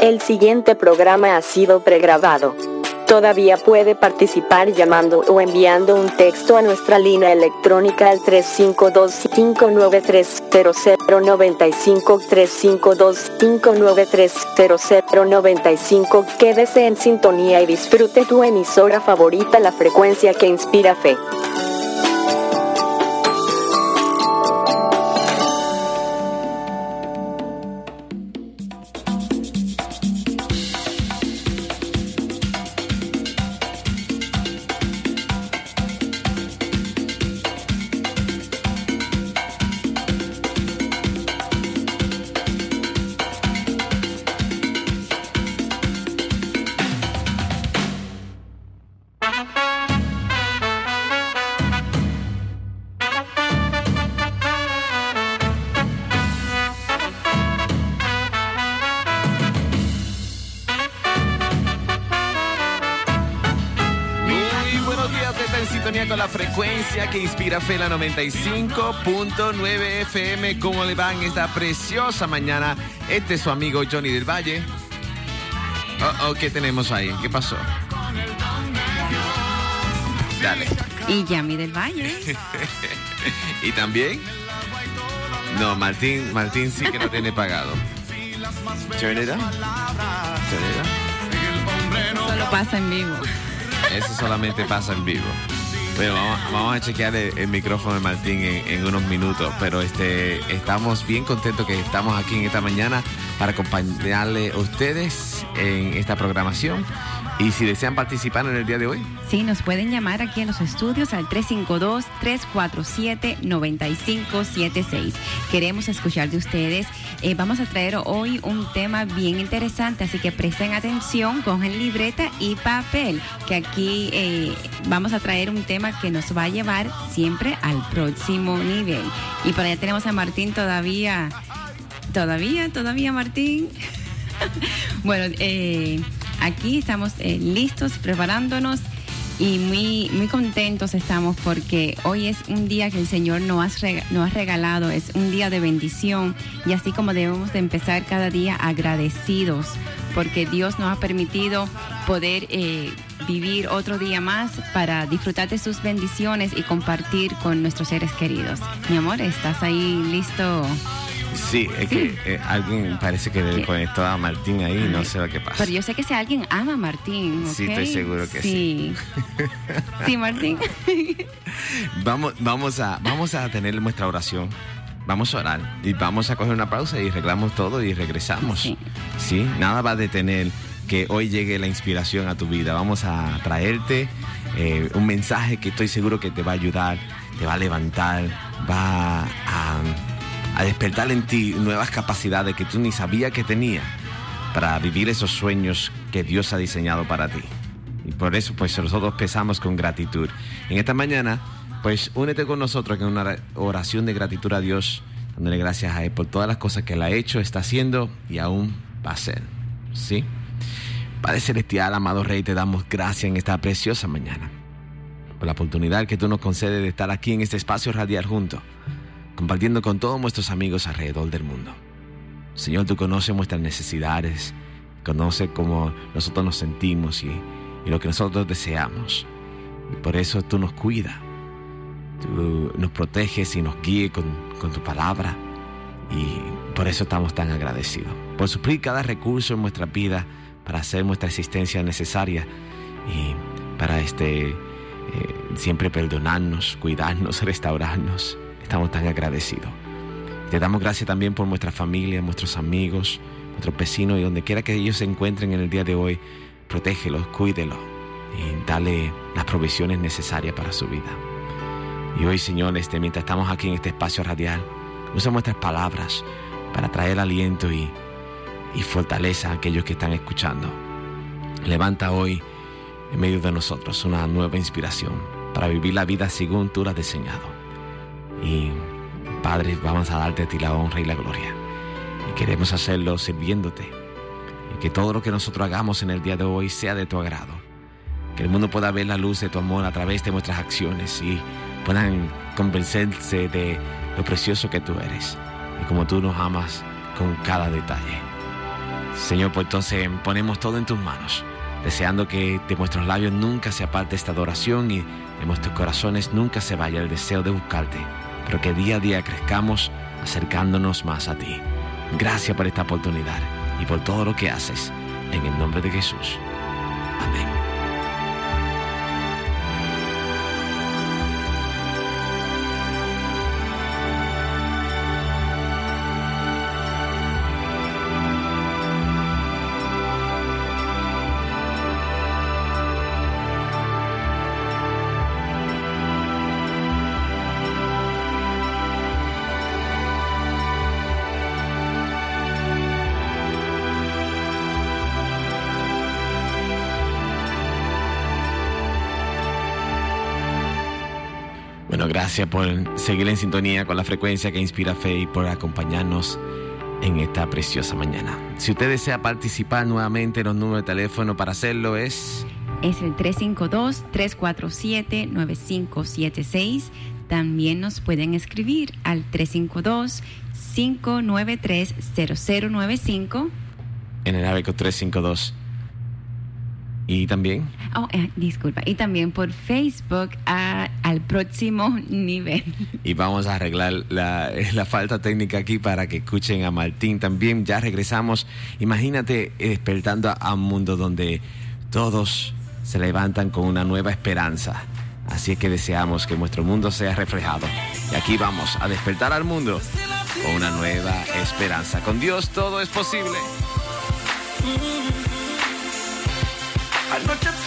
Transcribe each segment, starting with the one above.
El siguiente programa ha sido pregrabado. Todavía puede participar llamando o enviando un texto a nuestra línea electrónica al 352-593-0095 352-593-0095 Quédese en sintonía y disfrute tu emisora favorita la frecuencia que inspira fe. 95.9 FM. ¿Cómo le va en esta preciosa mañana? Este es su amigo Johnny del Valle. Oh, oh, ¿qué tenemos ahí? ¿Qué pasó? Dale. Y Yami del Valle. ¿Y también? No, Martín, Martín sí que no tiene pagado. Turn it up. Turn it up. Solo pasa en vivo. Eso solamente pasa en vivo. Bueno, vamos, a chequear el, el micrófono de Martín en, en unos minutos, pero este, estamos bien contentos que estamos aquí en esta mañana para acompañarle a ustedes en esta programación. Y si desean participar en el día de hoy, Sí, nos pueden llamar aquí en los estudios al 352-347-9576. Queremos escuchar de ustedes. Eh, vamos a traer hoy un tema bien interesante, así que presten atención, cogen libreta y papel, que aquí eh, vamos a traer un tema que nos va a llevar siempre al próximo nivel. Y por allá tenemos a Martín todavía, todavía, todavía Martín. bueno, eh, aquí estamos eh, listos, preparándonos y muy, muy contentos estamos porque hoy es un día que el Señor nos ha, regalado, es un día de bendición y así como debemos de empezar cada día agradecidos porque Dios nos ha permitido poder eh, vivir otro día más para disfrutar de sus bendiciones y compartir con nuestros seres queridos. Mi amor, ¿estás ahí listo? Sí, es que eh, alguien parece que le conectó a Martín ahí no sé lo que pasa. Pero yo sé que si alguien ama a Martín, ¿ok? Sí, estoy seguro que sí. Sí, Martín. Vamos, vamos, a, vamos a tener nuestra oración. Vamos a orar y vamos a coger una pausa y arreglamos todo y regresamos. Sí. Sí, nada va a detener que hoy llegue la inspiración a tu vida. Vamos a traerte eh, un mensaje que estoy seguro que te va a ayudar, te va a levantar, va a, a despertar en ti nuevas capacidades que tú ni sabías que tenías para vivir esos sueños que Dios ha diseñado para ti. Y por eso, pues nosotros empezamos con gratitud. En esta mañana, pues únete con nosotros en una oración de gratitud a Dios, dándole gracias a Él por todas las cosas que Él ha hecho, está haciendo y aún va a hacer. ¿Sí? Padre Celestial, amado Rey, te damos gracias en esta preciosa mañana. Por la oportunidad que tú nos concedes de estar aquí en este espacio radial juntos, compartiendo con todos nuestros amigos alrededor del mundo. Señor, tú conoces nuestras necesidades, conoces cómo nosotros nos sentimos y, lo que nosotros deseamos. Y por eso tú nos cuidas, tú nos proteges y nos guíes con, con tu palabra. Y por eso estamos tan agradecidos. Por suplir cada recurso en nuestra vida para hacer nuestra existencia necesaria y para este, eh, siempre perdonarnos, cuidarnos, restaurarnos. Estamos tan agradecidos. Te damos gracias también por nuestra familia, nuestros amigos, nuestros vecinos y donde quiera que ellos se encuentren en el día de hoy, protégelos, cuídelos y dale las provisiones necesarias para su vida. Y hoy, Señor, este, mientras estamos aquí en este espacio radial, usa nuestras palabras para traer aliento y, y fortaleza a aquellos que están escuchando. Levanta hoy en medio de nosotros una nueva inspiración para vivir la vida según tú la has diseñado. Y Padre, vamos a darte a ti la honra y la gloria. Y queremos hacerlo sirviéndote. Y que todo lo que nosotros hagamos en el día de hoy sea de tu agrado. Que el mundo pueda ver la luz de tu amor a través de nuestras acciones y puedan convencerse de lo precioso que tú eres y como tú nos amas con cada detalle. Señor, pues entonces ponemos todo en tus manos, deseando que de nuestros labios nunca se aparte esta adoración y de nuestros corazones nunca se vaya el deseo de buscarte, pero que día a día crezcamos acercándonos más a ti. Gracias por esta oportunidad y por todo lo que haces. En el nombre de Jesús. Amén. Gracias por seguir en sintonía con la frecuencia que inspira fe y por acompañarnos en esta preciosa mañana. Si usted desea participar nuevamente, los números de teléfono para hacerlo es... Es el 352-347-9576. También nos pueden escribir al 352-593-0095. En el área 352 y también. Oh, eh, disculpa. Y también por Facebook al próximo nivel. Y vamos a arreglar la, la, falta técnica aquí para que escuchen a Martín también. Ya regresamos. Imagínate despertando a un mundo donde todos se levantan con una nueva esperanza. Así es que deseamos que nuestro mundo sea reflejado. Y aquí vamos a despertar al mundo con una nueva esperanza. Con Dios todo es posible. Anoche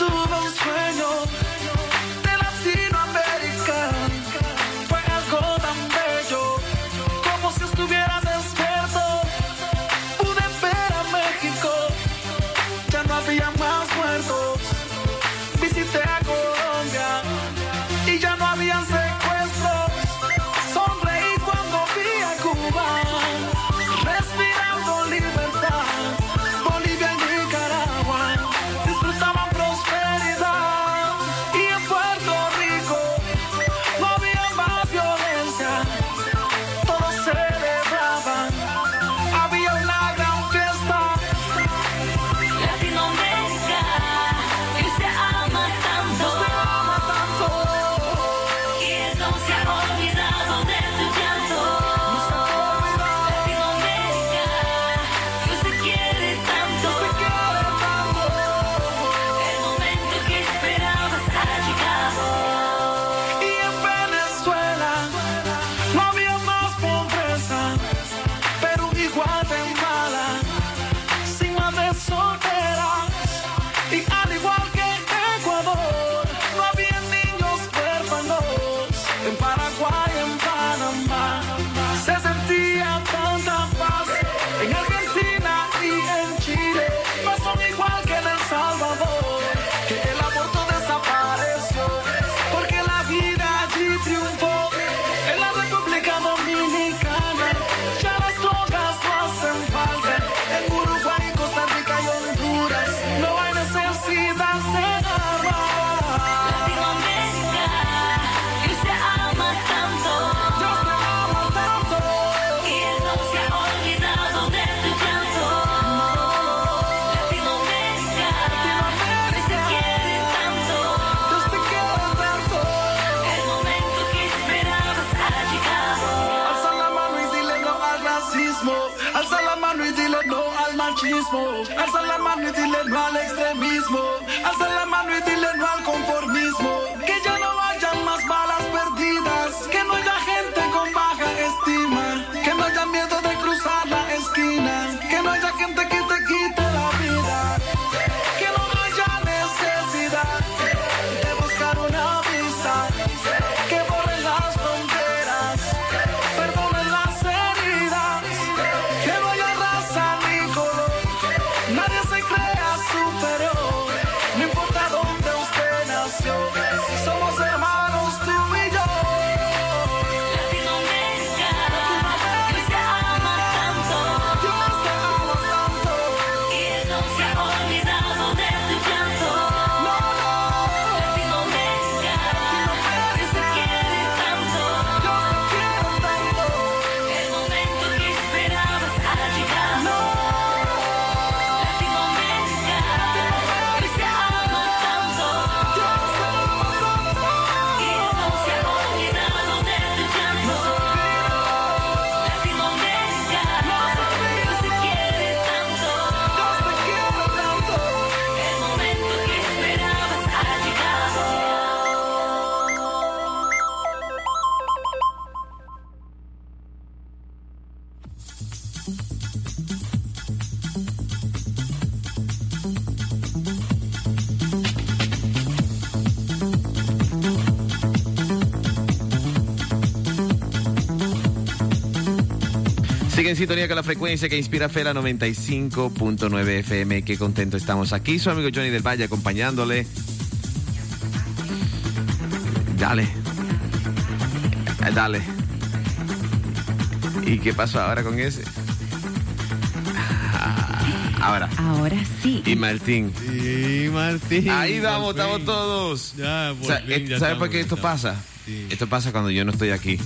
Alza la mano y dile no al extremismo. Alza la mano y dile no al conformismo. Sintonía con la frecuencia que inspira fe la 95.9 FM. Qué contento estamos aquí. Su amigo Johnny del Valle acompañándole. Dale. Dale. ¿Y qué pasó ahora con ese? Ah, Ahora. Ahora sí. Y Martín. Sí, Martín. Ahí vamos, estamos todos. Ya, por Sa- fin, eh, ya ¿Sabes por qué esto estamos pasa? Sí. Esto pasa cuando yo no estoy aquí.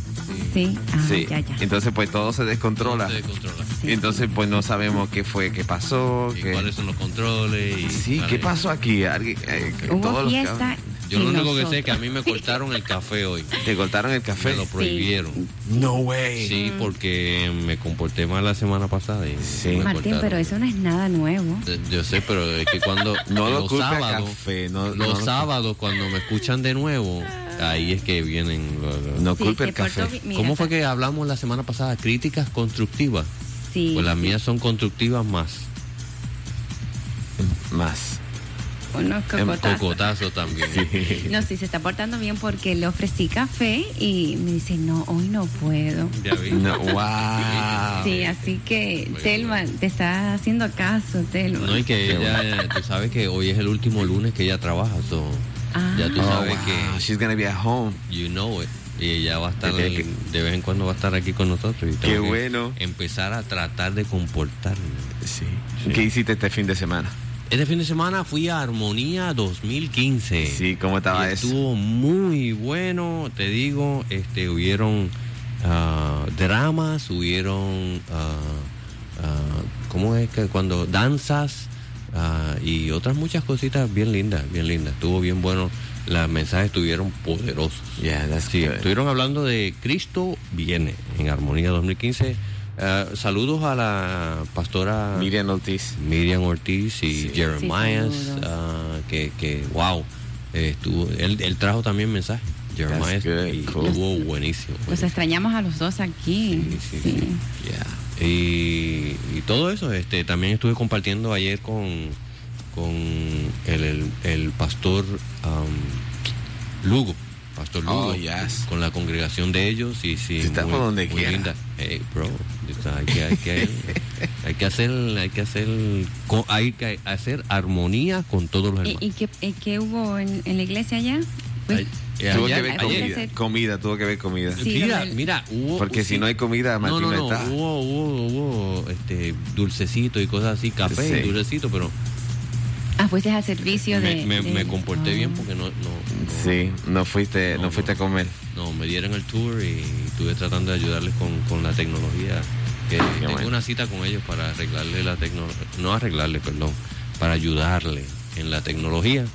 Sí. Ah, sí. ya, ya. Entonces, pues todo se descontrola. Se controla. Sí. Entonces, pues no sabemos qué fue, qué pasó. Y qué- cuáles son los controles. Y, Sí, vale. ¿qué pasó aquí? Alguien- eh, que Hubo todos los fiesta. cabros- Yo lo único que sé es que a mí me cortaron el café hoy. ¿Te cortaron el Me café? lo prohibieron. No way. Sí, porque me comporté mal la semana pasada. Y Sí. me Martín, cortaron. pero eso no es nada nuevo. Eh, Yo sé, pero es que cuando No lo los sábados, café, no- los no lo- sábados cuando me escuchan de nuevo, ahí es que vienen. los- los- No Sí, culpe el café. mira, ¿Cómo fue que hablamos la semana pasada? Críticas constructivas. Sí. Pues las mías son constructivas más. Más. Unos En cocotazos. cocotazo también. No, sí, se está portando bien porque le ofrecí café y me dice, no, hoy no puedo. Ya vi. No, wow. Sí, así que Muy Telma, te está haciendo caso, Telma. No, y que ella, tú sabes que hoy es el último lunes que ella trabaja, so, Ah. ya tú Oh, sabes wow. que She's gonna be at home. you know it. Y ella va a estar, que- de vez en cuando va a estar aquí con nosotros. Y tengo Qué que bueno. Empezar a tratar de comportarme. Sí. ¿Qué hiciste este fin de semana? Este fin de semana fui a Armonía 2015. Sí, ¿cómo estaba Y eso? Estuvo muy bueno, te digo, este, hubieron ah, dramas, hubieron, ah, ah, ¿cómo es que cuando danzas ah, y otras muchas cositas bien lindas, bien lindas. Estuvo bien bueno, los mensajes estuvieron poderosos. Yeah, that's Sí, good. estuvieron hablando de Cristo viene en Armonía 2015. Ah, saludos a la pastora Miriam Ortiz. Miriam Ortiz y Sí. Jeremiah, Sí, ah, que, que, wow, eh, estuvo, él, él trajo también mensaje, Jeremiah, y cool. estuvo buenísimo. Los buenísimo. extrañamos a los dos aquí. Sí, sí, Sí. sí. Yeah. Y, y todo eso, este, también estuve compartiendo ayer con, con el, el, el pastor Lugo, pastor Lugo, Oh, yes. con la congregación de ellos y sí, Sí, está muy, por donde muy quiera. linda. Hey, bro, está- hay que, hay que, hay que hacer, hay que hacer, co- hay que hacer armonía con todos los ¿Y, hermanos. y qué, y qué hubo en, en la iglesia allá? Pues, eh, Tuvo que ver comida. Comida, tuvo que ver comida. Sí, mira, mira, hubo, Porque si sí. no hay comida, Martín no, no, no, no, está. hubo, hubo, hubo este, dulcecito y cosas así, café Sí. y dulcecito, pero ah, fuiste al servicio me, de... me- de- me comporté Ah. bien porque no, no, no, Sí, no fuiste, no, No, fuiste a comer. no, me dieron el tour y estuve tratando de ayudarles con, con la tecnología. Que tengo bueno. una cita con ellos para arreglarle la tecnología, no arreglarle, perdón, para ayudarle en la tecnología.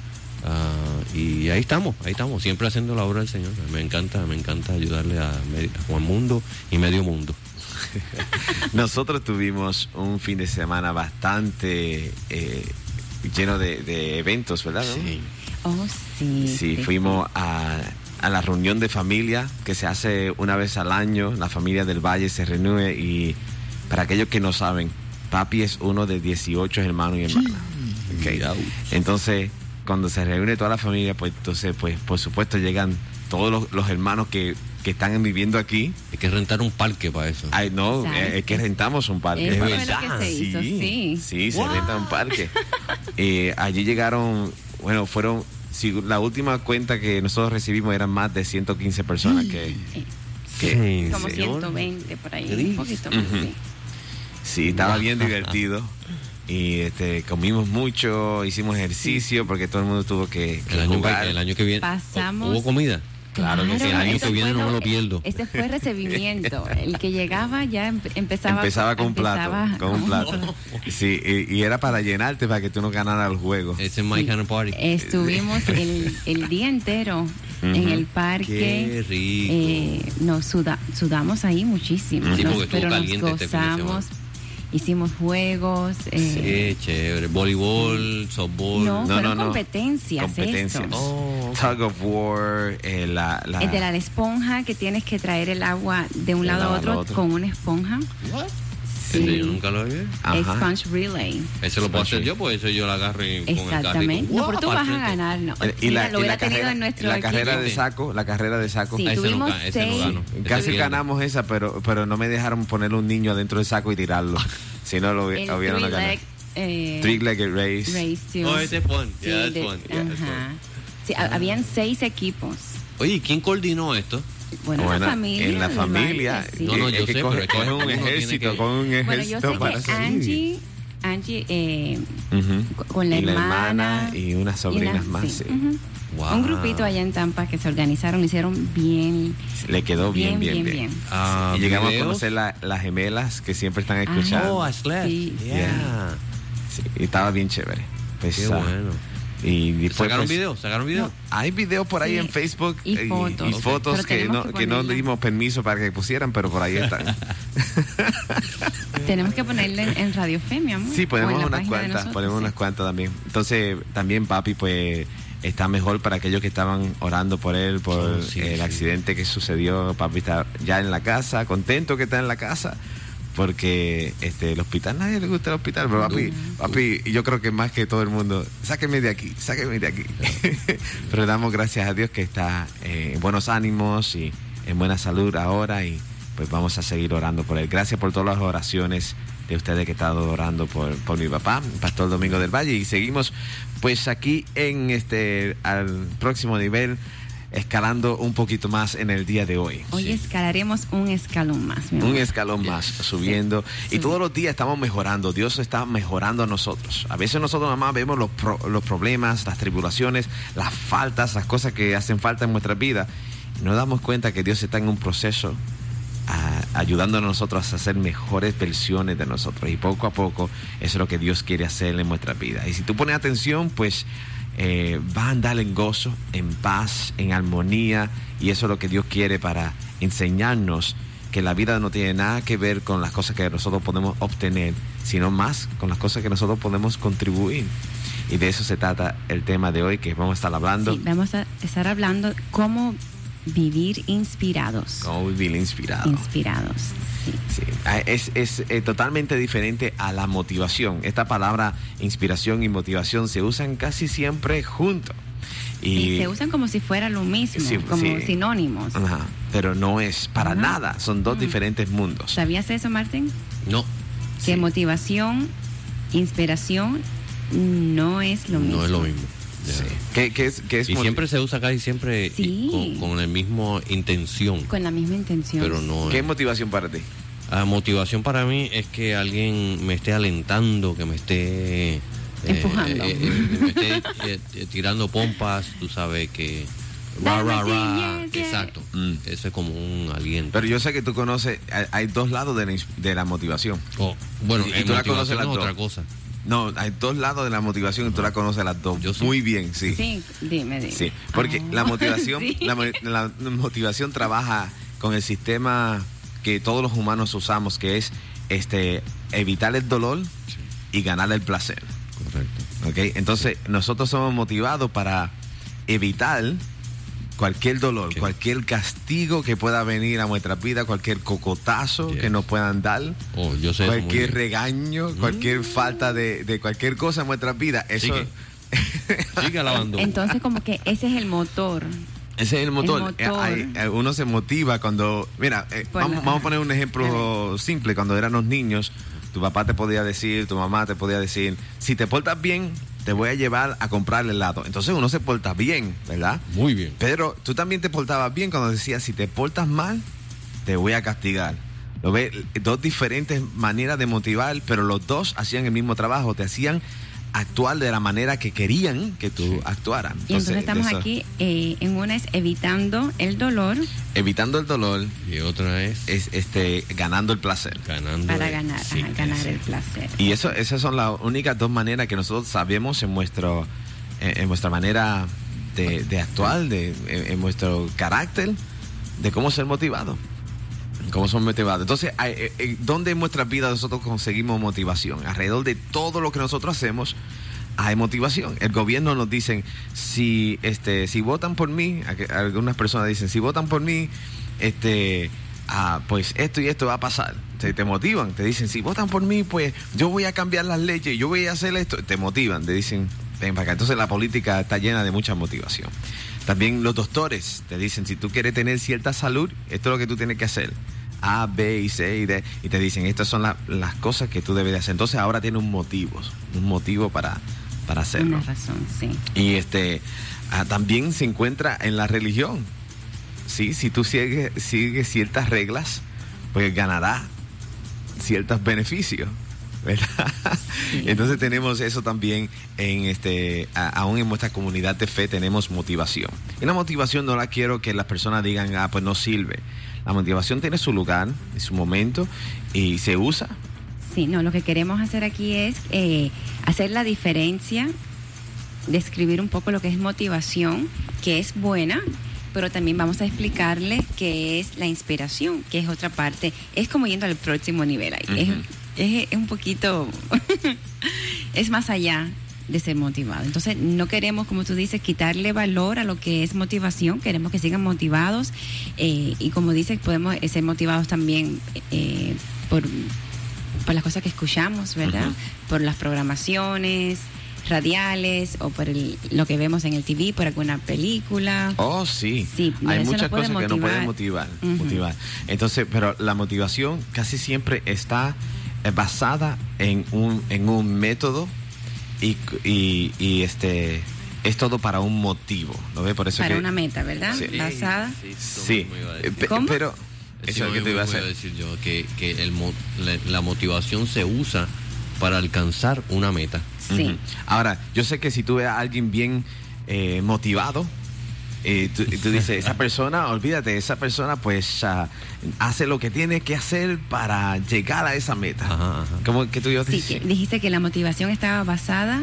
Ah, y ahí estamos, ahí estamos, siempre haciendo la obra del Señor. Me encanta, me encanta ayudarle a, a Juan Mundo y Medio Mundo. Nosotros tuvimos un fin de semana bastante eh, lleno de, de eventos, ¿verdad? no? Oh, sí. Sí, fuimos a, a la reunión de familia que se hace una vez al año. La familia del Valle se reúne y para aquellos que no saben, papi es uno de 18 hermanos y hermanas. Ok. Cuidado. Entonces, cuando se reúne toda la familia, pues entonces, pues por supuesto llegan todos los, los hermanos que, que están viviendo aquí. Hay que rentar un parque para eso. Ay, no, eh, es que rentamos un parque. Que se hizo, sí. Sí, se renta un parque. Eh, allí llegaron, bueno, fueron, si la última cuenta que nosotros recibimos eran más de 115 personas que, que Sí, Como sí, 120 por ahí, un poquito más, sí. sí, estaba bien divertido. Y este, comimos mucho, hicimos ejercicio porque todo el mundo tuvo que, que El año, jugar. que, el año que viene. Pasamos- ¿Hubo comida? Claro que sí, el año que viene fue no me lo pierdo. Ese fue recibimiento. El que llegaba ya em- empezaba, empezaba con un plato, empezaba con un plato. Sí, y, y era para llenarte para que tú no ganaras el juego. Ese es My Sí. Kind of Party. Estuvimos el, el día entero en Ujú. el parque. Qué rico. Eh, nos suda- sudamos ahí muchísimo. Sí, nos- porque estuvo pero nos este gozamos. Hicimos juegos. eh, Sí, chévere. Voleibol, softball. no, No, fueron no, no. competencias. Competencias. Oh, Tug of War, eh, la, la- El de la esponja que tienes que traer el agua de un De lado a lado otro, otro. con una esponja. Ese yo nunca lo vi. Ajá. Sponge Relay. Ese lo puedo hacer Sí. yo, pues ese yo lo agarro y con el carrito. Exactamente. No, pero tú vas a ganar, no. Eh, Y Mira, la, lo y hubiera la tenido carrera, en nuestro la carrera de saco, la carrera de saco. Sí, ese no tuvimos no seis. Casi ganamos esa, pero, pero no me dejaron poner un niño adentro del saco y tirarlo. si no, lo hubieran three ganado. leg, eh, Three-legged race. race to- Oh, ese es fun. Sí, Yeah, that's de- fun. Yeah, that's ajá. fun. Sí, ha- habían seis equipos. Oye, ¿y ¿quién coordinó esto? Bueno, Bueno, la familia. en la familia, sí. No, no, es yo que sé, coge, pero un ejército, que- con un Bueno, yo ejército sé para que. Angie, Angie eh, con la y la hermana, hermana y unas sobrinas una- más. sí. Wow. Un grupito allá en Tampa que se organizaron, hicieron bien, Le quedó bien, bien, bien. bien, bien. Ah, y llegamos videos. a conocer la- las gemelas que siempre están Ah, escuchando. Oh, a Slash. Sí. Yeah. Sí, y estaba bien chévere. Qué bueno. Y después, ¿Sacaron pues, video? ¿Sacaron video? Hay videos por ahí Sí, en Facebook y eh, fotos. y fotos que no, que que no dimos permiso para que pusieran, pero por ahí están. Tenemos que ponerle en, en Radio Fe, mi amor. Sí, ponemos unas cuantas, nosotros, ponemos sí. unas cuantas también. Entonces, también papi, pues, está mejor para aquellos que estaban orando por él, por Oh, sí, el sí. accidente que sucedió. Papi está ya en la casa, contento que está en la casa, porque este el hospital, nadie le gusta el hospital, pero papi, papi, yo creo que más que todo el mundo, sáqueme de aquí, sáqueme de aquí. pero damos gracias a Dios que está eh, en buenos ánimos y en buena salud ahora y pues vamos a seguir orando por él. Gracias por todas las oraciones de ustedes que estado orando por, por mi papá, Pastor Domingo del Valle. Y seguimos pues aquí en este al próximo nivel, escalando un poquito más en el día de hoy. Hoy Sí. escalaremos un escalón más, mi amor. Un escalón más, subiendo. Y Sí. todos los días estamos mejorando. Dios está mejorando a nosotros. A veces nosotros nada más vemos los, pro- los problemas, las tribulaciones, las faltas, las cosas que hacen falta en nuestra vida. Y nos damos cuenta que Dios está en un proceso ayudándonos a nosotros a ser mejores versiones de nosotros. Y poco a poco eso es lo que Dios quiere hacer en nuestra vida. Y si tú pones atención, pues eh, va a andar en gozo, en paz, en armonía. Y eso es lo que Dios quiere para enseñarnos que la vida no tiene nada que ver con las cosas que nosotros podemos obtener, sino más con las cosas que nosotros podemos contribuir. Y de eso se trata el tema de hoy que vamos a estar hablando. Sí, vamos a estar hablando cómo vivir inspirados. Cómo vivir inspirado. Inspirados. Sí. Sí, ah, es, es, eh, totalmente diferente a la motivación. Esta palabra inspiración y motivación se usan casi siempre juntos. Y se usan como si fuera lo mismo, Sí, como sinónimos. Ajá, pero no es para Ajá. nada, son dos Mm. diferentes mundos. ¿Sabías eso, Martín? No, Que motivación, inspiración no es lo mismo. no es lo mismo. Ya. Sí. ¿Qué, qué es, qué es Y siempre se usa casi siempre Sí. con, con la misma intención, Con la misma intención. pero no ¿Qué es. motivación para ti? Ah, motivación para mí es que alguien me esté alentando, que me esté eh, Empujando. eh, eh, me esté tirando pompas, tú sabes que ra ra ra, exacto. Mm. Eso es como un aliento. Pero yo sé que tú conoces, hay, hay dos lados de la, de la motivación. Oh, bueno, Y- y tú la conoces las es otra cosa. No, hay dos lados de la motivación y tú la conoces las dos. Yo sí. Muy bien, sí. Sí, dime, dime. Sí, porque Ah, la motivación, sí. la, la motivación trabaja con el sistema que todos los humanos usamos, que es este evitar el dolor y ganar el placer. Correcto. ¿ok? Entonces, nosotros somos motivados para evitar cualquier dolor, cualquier castigo que pueda venir a nuestra vida, cualquier cocotazo Yes. que nos puedan dar, Oh, yo sé cualquier regaño, cualquier falta de, de cualquier cosa en nuestra vida. Eso, Sigue. Sigue alabando. Entonces, como que ese es el motor. Ese es el motor. motor. Eh, hay- eh, uno se motiva cuando. Mira, eh, vamos a poner un ejemplo simple. Cuando éramos niños, tu papá te podía decir, tu mamá te podía decir: si te portas bien, te voy a llevar a comprar helado. Entonces uno se porta bien, ¿verdad? Muy bien. Pero tú también te portabas bien cuando decías: si te portas mal, te voy a castigar. Lo ves, dos diferentes maneras de motivar, pero los dos hacían el mismo trabajo, te hacían actuar de la manera que querían que tú actuaras. Y entonces estamos eso- aquí, eh, en una es evitando el dolor evitando el dolor, Y otra es es este ganando el placer. ganando. para el- ganar, sí, ajá, ganar sí. el placer. Y eso, esas son las únicas dos maneras que nosotros sabemos en nuestro, en, en nuestra manera de, de actuar, de, en, en nuestro carácter, de cómo ser motivado. Cómo son motivados. Entonces, eh, eh, ¿dónde en nuestras vidas nosotros conseguimos motivación? Alrededor de todo lo que nosotros hacemos hay motivación. El gobierno nos dicen, si este si votan por mí, algunas personas dicen, si votan por mí, este ah, pues esto y esto va a pasar. Te, te motivan, te dicen, si votan por mí, pues yo voy a cambiar las leyes, yo voy a hacer esto. Te motivan, te dicen, ven para acá. Entonces la política está llena de mucha motivación. También los doctores te dicen, si tú quieres tener cierta salud, esto es lo que tú tienes que hacer. A, B y C y D. Y te dicen, estas son la- las cosas que tú debes de hacer. Entonces ahora tiene un motivo, un motivo para, para hacerlo. Una razón, sí. Y este ah, también se encuentra en la religión. Sí, si tú sigues, sigues ciertas reglas, pues ganará ciertos beneficios. ¿Verdad? Entonces tenemos eso también en este, a- aún en nuestra comunidad de fe tenemos motivación. Y la motivación no la quiero que las personas digan, ah, pues no sirve. La motivación tiene su lugar, su momento, y se usa. Sí, no, lo que queremos hacer aquí es eh, hacer la diferencia, describir un poco lo que es motivación, que es buena, pero también vamos a explicarle qué es la inspiración, que es otra parte. Es como yendo al próximo nivel ahí. Es, es un poquito, es más allá de ser motivado. Entonces, no queremos, como tú dices, quitarle valor a lo que es motivación, queremos que sigan motivados eh, y como dices, podemos eh, ser motivados también eh, por, por las cosas que escuchamos, ¿verdad? Por las programaciones radiales o por el- lo que vemos en el TV, por alguna película. Oh, sí. Sí, Hay muchas cosas que no pueden motivar. motivar. Entonces, pero la motivación casi siempre está basada en un, en un método y, y, y, este es todo para un motivo, ¿no ve? Por eso para que una meta, ¿verdad? Sí. Basada. sí, eh, ¿Cómo? pero eso es lo que te iba a decir yo, que, que el mo- la, la motivación se usa para alcanzar una meta. Sí. Ahora, yo sé que si tú ves a alguien bien eh, motivado, eh, tú, tú dices, esa persona, olvídate, esa persona pues ah, hace lo que tiene que hacer para llegar a esa meta. Ajá, ajá. ¿Cómo que tú a Sí, que dijiste que la motivación estaba basada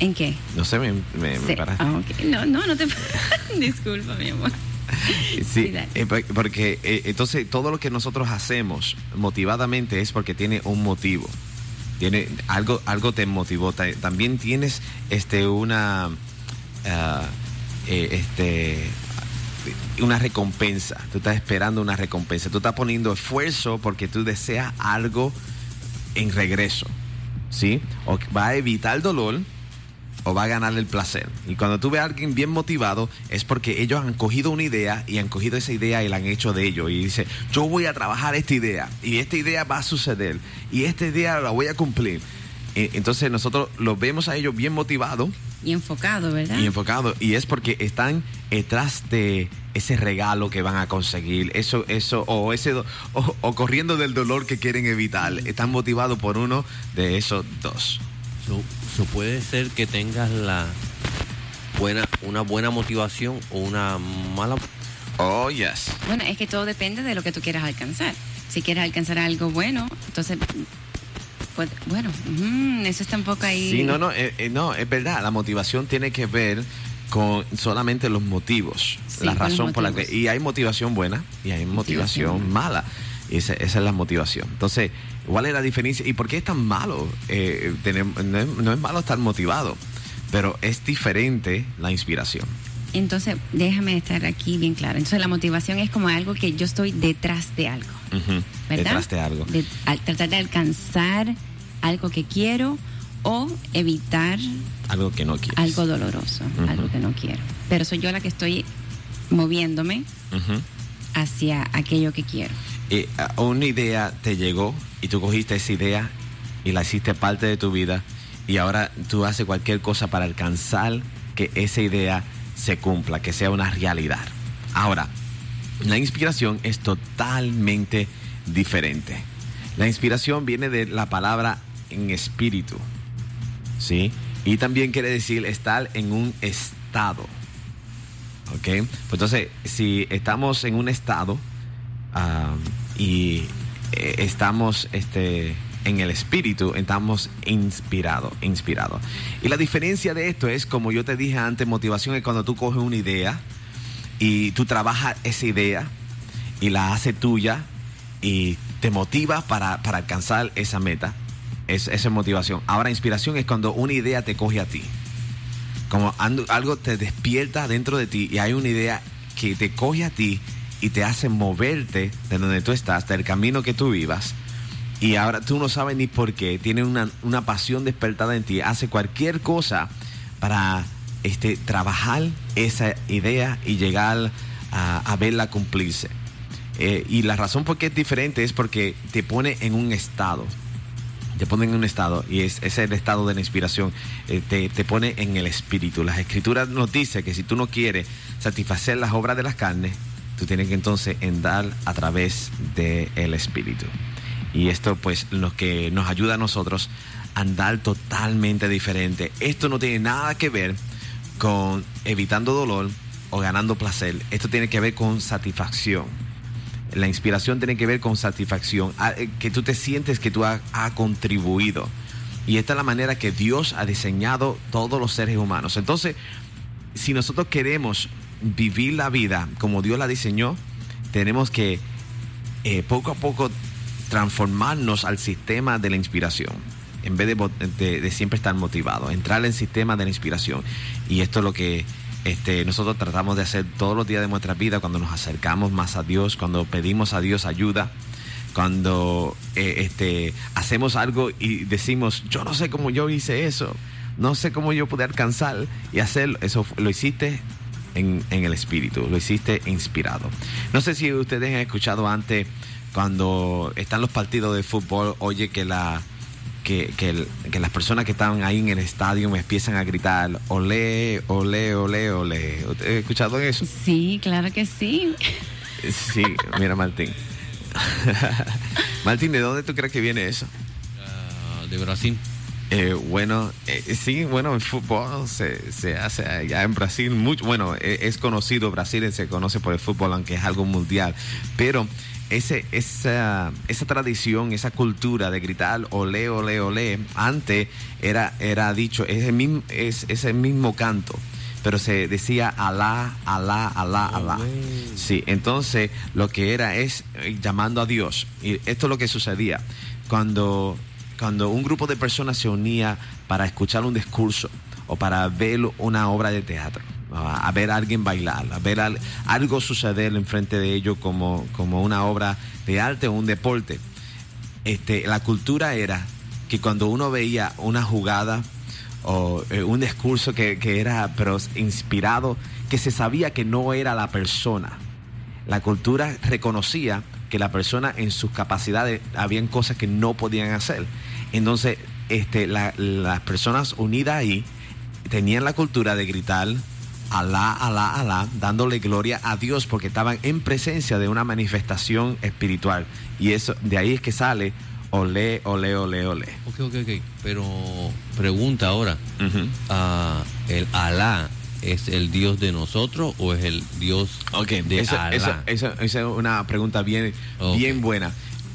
en qué? No sé, me, me, me Sí. paraste. Ah, ok. No, no, no te. Disculpa, mi amor. Sí, eh, por- porque eh, entonces todo lo que nosotros hacemos motivadamente es porque tiene un motivo. Tiene algo, algo te motivó. Ta- También tienes este una ah, eh, este una recompensa. Tú estás esperando una recompensa. Tú estás poniendo esfuerzo porque tú deseas algo en regreso. ¿Sí? O va a evitar dolor o va a ganar el placer. Y cuando tú ves a alguien bien motivado, es porque ellos han cogido una idea y han cogido esa idea y la han hecho de ellos. Y dice, yo voy a trabajar esta idea y esta idea va a suceder y esta idea la voy a cumplir. Eh, Entonces nosotros los vemos a ellos bien motivados Y enfocado, ¿verdad? y enfocados y es porque están detrás de ese regalo que van a conseguir, eso, eso, o ese, o corriendo del dolor que quieren evitar. Están motivados por uno de esos dos. So, so puede ser que tengas la buena, una buena motivación o una mala. Oh, yes. Bueno, es que todo depende de lo que tú quieras alcanzar. Si quieres alcanzar algo bueno, entonces, bueno, mm, eso está un poco ahí. Sí, no, no, eh, eh, no, es verdad. La motivación tiene que ver con solamente los motivos, Sí, la razón por la que. Y hay motivación buena y hay motivación, Motivación. mala. Y esa, esa es la motivación. Entonces, ¿cuál es la diferencia? ¿Y por qué es tan malo? Eh, tener- no, es, no es malo estar motivado, pero es diferente la inspiración. Entonces, déjame estar aquí bien claro. Entonces, la motivación es como algo que yo estoy detrás de algo, ¿verdad? Detrás de algo. De- al tratar de alcanzar algo que quiero o evitar Algo que no quieres. algo doloroso, algo que no quiero. Pero soy yo la que estoy moviéndome hacia aquello que quiero. Eh, a- una idea te llegó y tú cogiste esa idea y la hiciste parte de tu vida y ahora tú haces cualquier cosa para alcanzar que esa idea se cumpla, que sea una realidad. Ahora, la inspiración es totalmente diferente. La inspiración viene de la palabra en espíritu, ¿sí? Y también quiere decir estar en un estado. ¿Ok? Pues entonces, si estamos en un estado ah, y eh, estamos este, en el espíritu, estamos inspirados, inspirados. Y la diferencia de esto es, como yo te dije antes, motivación es cuando tú coges una idea y tú trabajas esa idea y la haces tuya y te motiva para, para alcanzar esa meta. Es, esa es motivación. Ahora, inspiración es cuando una idea te coge a ti como algo te despierta dentro de ti y hay una idea que te coge a ti y te hace moverte de donde tú estás, del camino que tú vivas. Y ahora tú no sabes ni por qué, tiene una, una pasión despertada en ti, hace cualquier cosa para este, trabajar esa idea y llegar a, verla cumplirse. Eh, y la razón por qué es diferente es porque te pone en un estado. Te pone en un estado y es, es el estado de la inspiración. Eh, te, te pone en el espíritu. Las escrituras nos dice que si tú no quieres satisfacer las obras de las carnes, tú tienes que entonces andar a través del espíritu. Y esto pues lo que nos ayuda a nosotros a andar totalmente diferente. Esto no tiene nada que ver con evitando dolor o ganando placer. Esto tiene que ver con satisfacción. La inspiración tiene que ver con satisfacción, eh, que tú te sientes que tú has has contribuido. Y esta es la manera que Dios ha diseñado todos los seres humanos. Entonces, si nosotros queremos vivir la vida como Dios la diseñó, tenemos que eh, poco a poco transformarnos al sistema de la inspiración. En vez de, de- siempre estar motivado, entrar en el sistema de la inspiración. Y esto es lo que este, nosotros tratamos de hacer todos los días de nuestra vida cuando nos acercamos más a Dios, cuando pedimos a Dios ayuda, cuando eh, este, hacemos algo y decimos, yo no sé cómo yo hice eso, no sé cómo yo pude alcanzar y hacerlo. Eso lo hiciste en, en el espíritu, lo hiciste inspirado. No sé si ustedes han escuchado antes cuando están los partidos de fútbol, oye que la que, que, el- que las personas que estaban ahí en el estadio me empiezan a gritar, olé, olé, olé, olé. ¿Usted ha escuchado eso? Sí, claro que sí. Sí, mira Martín. Martín, ¿de dónde tú crees que viene eso? Ah, de Brasil. Eh, bueno, eh, sí, bueno, el fútbol se, se hace allá en Brasil mucho. Bueno, eh, es conocido, Brasil se conoce por el fútbol, aunque es algo mundial. Pero ese, esa, esa tradición, esa cultura de gritar olé, olé, olé, antes era, era dicho, es el mismo, es, es el mismo canto. Pero se decía alá, alá, alá, alá. Sí, entonces lo que era es eh, llamando a Dios. Y esto es lo que sucedía. Cuando cuando un grupo de personas se unía para escuchar un discurso o para ver una obra de teatro, a, ver a alguien bailar, a ver al- algo suceder enfrente de ellos como, como una obra de arte o un deporte, este, la cultura era que cuando uno veía una jugada o eh, un discurso que, que era pero inspirado, que se sabía que no era la persona, la cultura reconocía que la persona en sus capacidades habían cosas que no podían hacer. Entonces, este, la- las personas unidas ahí tenían la cultura de gritar Alá, Alá, Alá, dándole gloria a Dios porque estaban en presencia de una manifestación espiritual. Y eso, de ahí es que sale olé, olé, olé, olé. Ok, ok, ok. Pero pregunta ahora. Ah, ¿El Alá es el Dios de nosotros o es el Dios de esa, Alá? esa- esa- esa es una pregunta bien, bien buena.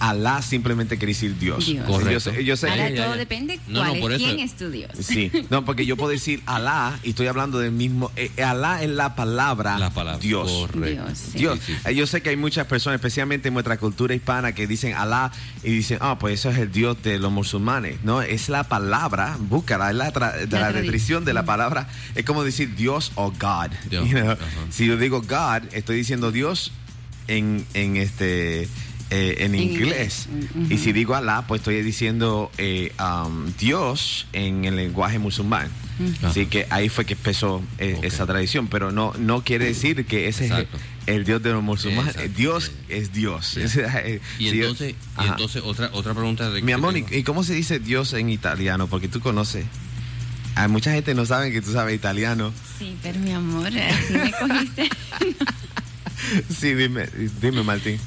Alá simplemente quiere decir Dios. Dios. Yo Correcto. sé- yo sé Ahora que- ya, todo ya. depende No, cuál no, es, por eso- quién es tu Dios. Sí, no, porque yo puedo decir Alá y estoy hablando del mismo. eh, Alá es la palabra, La palabra. Dios. Correcto. Dios, sí. Dios. Sí, sí. Eh, Yo sé que hay muchas personas, especialmente en nuestra cultura hispana, que dicen Alá y dicen, ah, pues eso es el Dios de los musulmanes. No, es la palabra, búscala, es la, tra- de la tradición. descripción de la palabra. Es como decir Dios o God. Dios, you know. ajá. Si yo digo God, estoy diciendo Dios en, en este. Eh, en En inglés. inglés. Y si digo Alá, pues estoy diciendo eh, um, Dios en el lenguaje musulmán. Así que ahí fue que empezó eh, esa tradición, pero no, no quiere decir que ese Exacto. es el Dios de los musulmanes. Exacto. Dios es Dios. Eh, Y si yo- entonces, y entonces otra otra pregunta de Mi amor, ¿y, y cómo se dice Dios en italiano? Porque tú conoces. Hay mucha gente no sabe que tú sabes italiano. Sí, pero mi amor, así me cogiste. Sí, dime, dime Martín.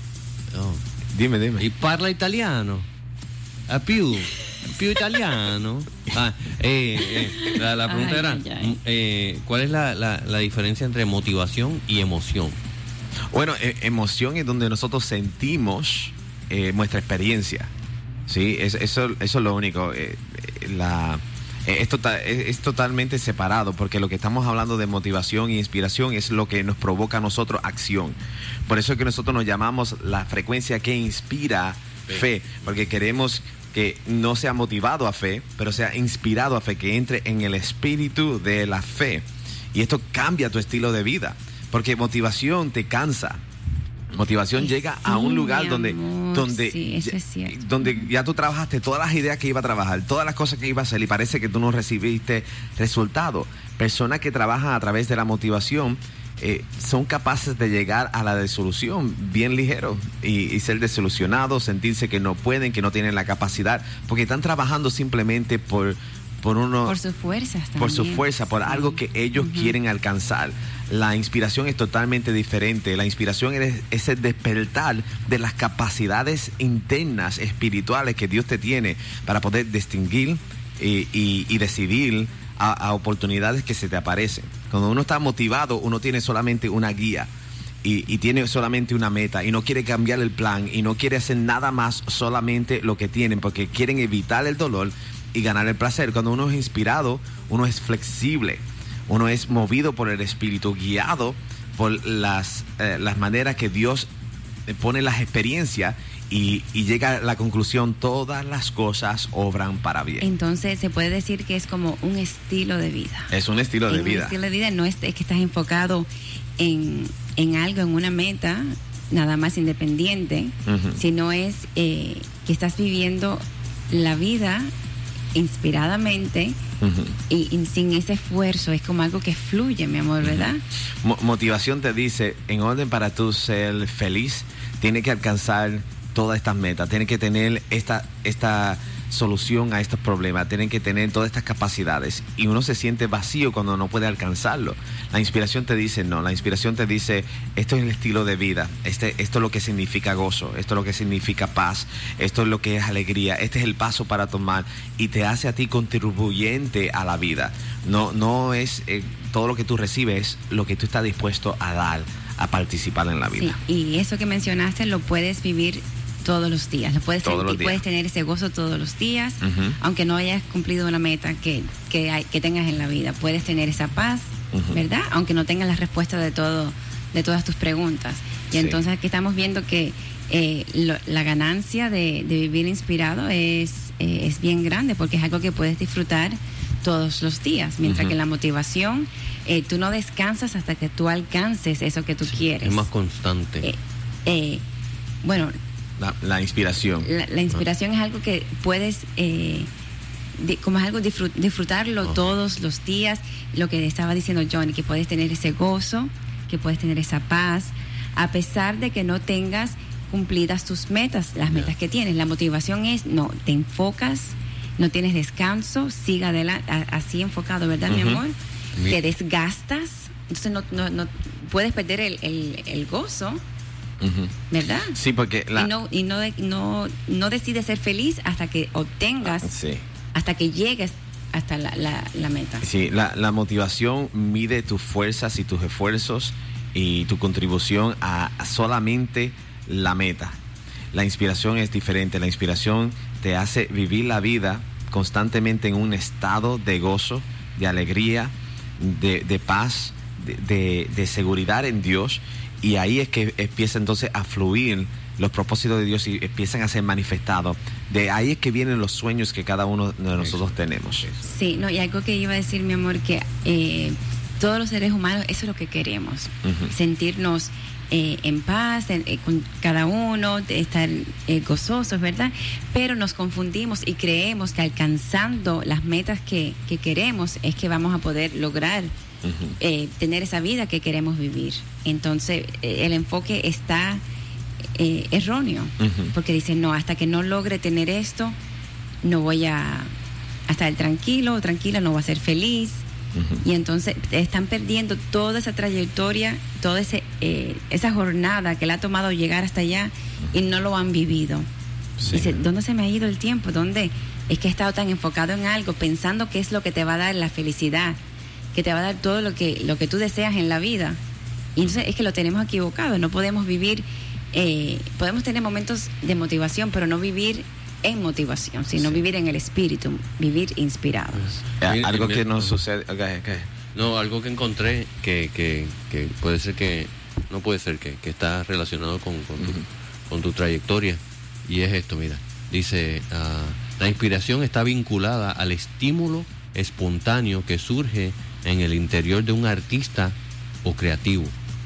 Oh. Dime, dime. E parla italiano? A più? Più italiano? Ah, eh, eh, la, la pregunta Ay, era, ay, ay. mm, eh, ¿cuál es la, la- la diferencia entre motivación y emoción? Bueno, emoción es donde nosotros sentimos eh, nuestra experiencia. Sí, es- eso, eso es lo único. eh, la, es, tota- es- es totalmente separado porque lo que estamos hablando de motivación e inspiración es lo que nos provoca a nosotros acción. Por eso es que nosotros nos llamamos la frecuencia que inspira fe, porque queremos que no sea motivado a fe, pero sea inspirado a fe, que entre en el espíritu de la fe. Y esto cambia tu estilo de vida, porque motivación te cansa. Motivación llega a un lugar donde, amor, donde, sí, ya, es donde ya tú trabajaste todas las ideas que iba a trabajar, todas las cosas que iba a hacer y parece que tú no recibiste resultado. Personas que trabajan a través de la motivación eh, son capaces de llegar a la desolución bien ligero y, y ser desilusionados, sentirse que no pueden, que no tienen la capacidad, porque están trabajando simplemente por, por uno Por sus fuerzas también. por su fuerza, por Sí. algo que ellos quieren alcanzar. La inspiración es totalmente diferente. La inspiración es, es el despertar de las capacidades internas, espirituales que Dios te tiene para poder distinguir y, y- y decidir a, a oportunidades que se te aparecen. Cuando uno está motivado, uno tiene solamente una guía. Y, y tiene solamente una meta y no quiere cambiar el plan y no quiere hacer nada más solamente lo que tienen porque quieren evitar el dolor y ganar el placer. Cuando uno es inspirado, uno es flexible, uno es movido por el espíritu, guiado por las, eh, las maneras que Dios pone las experiencias y, y llega a la conclusión, todas las cosas obran para bien. Entonces se puede decir que es como un estilo de vida. es un estilo de vida. Un estilo de vida no es, es que estás enfocado en, en algo, en una meta, nada más independiente, sino es eh, que estás viviendo la vida inspiradamente y, y sin ese esfuerzo. Es como algo que fluye, mi amor, ¿verdad? Mo- motivación te dice, en orden para tú ser feliz, tienes que alcanzar todas estas metas, tienes que tener esta, esta solución a estos problemas, tienen que tener todas estas capacidades. Y uno se siente vacío cuando no puede alcanzarlo. La inspiración te dice, no, la inspiración te dice, esto es el estilo de vida, este, esto es lo que significa gozo, esto es lo que significa paz, esto es lo que es alegría, este es el paso para tomar y te hace a ti contribuyente a la vida. No, no es eh, todo lo que tú recibes, lo que tú estás dispuesto a dar, a participar en la vida. y eso que mencionaste lo puedes vivir todos los días, lo puedes Todos sentir, puedes tener ese gozo todos los días, aunque no hayas cumplido una meta que, que, hay- que tengas en la vida, puedes tener esa paz. ¿verdad? Aunque no tengas la respuesta de todo, de todas tus preguntas. Y Sí. entonces aquí estamos viendo que eh, lo- la ganancia de, de vivir inspirado es, eh, es bien grande porque es algo que puedes disfrutar todos los días, mientras que la motivación, eh, tú no descansas hasta que tú alcances eso que tú quieres. Es más constante. Eh, eh, bueno, La, la inspiración. la, la inspiración es algo que puedes, eh, como es algo disfrut- disfrutarlo todos los días, lo que estaba diciendo Johnny, que puedes tener ese gozo, que puedes tener esa paz, a pesar de que no tengas cumplidas tus metas, las metas que tienes. La motivación es, no, te enfocas, no tienes descanso, siga adelante, así enfocado, ¿verdad, mi amor? Mi- Te desgastas, entonces no, no, no puedes perder el, el- el gozo, ¿verdad? Sí, porque la... y no y no, no no decides ser feliz hasta que obtengas Sí. hasta que llegues hasta la, la, la meta Sí, la, la motivación mide tus fuerzas y tus esfuerzos y tu contribución a, a solamente la meta. La inspiración es diferente. La inspiración te hace vivir la vida constantemente en un estado de gozo, de alegría, de, de paz, de, de- de seguridad en Dios. Y ahí es que empieza entonces a fluir los propósitos de Dios y empiezan a ser manifestados. De ahí es que vienen los sueños que cada uno de nosotros tenemos. sí no y algo que iba a decir mi amor que eh, todos los seres humanos eso es lo que queremos sentirnos eh, en paz en- eh, con cada uno estar eh, gozosos verdad pero nos confundimos y creemos que alcanzando las metas que, que queremos es que vamos a poder lograr Eh, tener esa vida que queremos vivir. Entonces, eh, el enfoque está eh, erróneo, porque dicen, no, hasta que no logre tener esto, no voy a, a estar tranquilo o tranquila, no voy a ser feliz. Y entonces están perdiendo toda esa trayectoria, toda ese, eh, esa jornada que le ha tomado llegar hasta allá y no lo han vivido. Sí. Dice, ¿dónde se me ha ido el tiempo? ¿Dónde? Es que he estado tan enfocado en algo, pensando que es lo que te va a dar la felicidad, que te va a dar todo lo que, lo que tú deseas en la vida. Y entonces es que lo tenemos equivocado, no podemos vivir, eh, podemos tener momentos de motivación, pero no vivir en motivación, sino Sí. vivir en el espíritu, vivir inspirados. Eh, Mira, algo mira, que nos sucede. No, algo que encontré que, que, que puede ser que, no puede ser que, que está relacionado con, con, tu, Ujú. con tu trayectoria. Y es esto, mira. Dice, ah, la inspiración está vinculada al estímulo espontáneo que surge en el interior de un artista o creativo.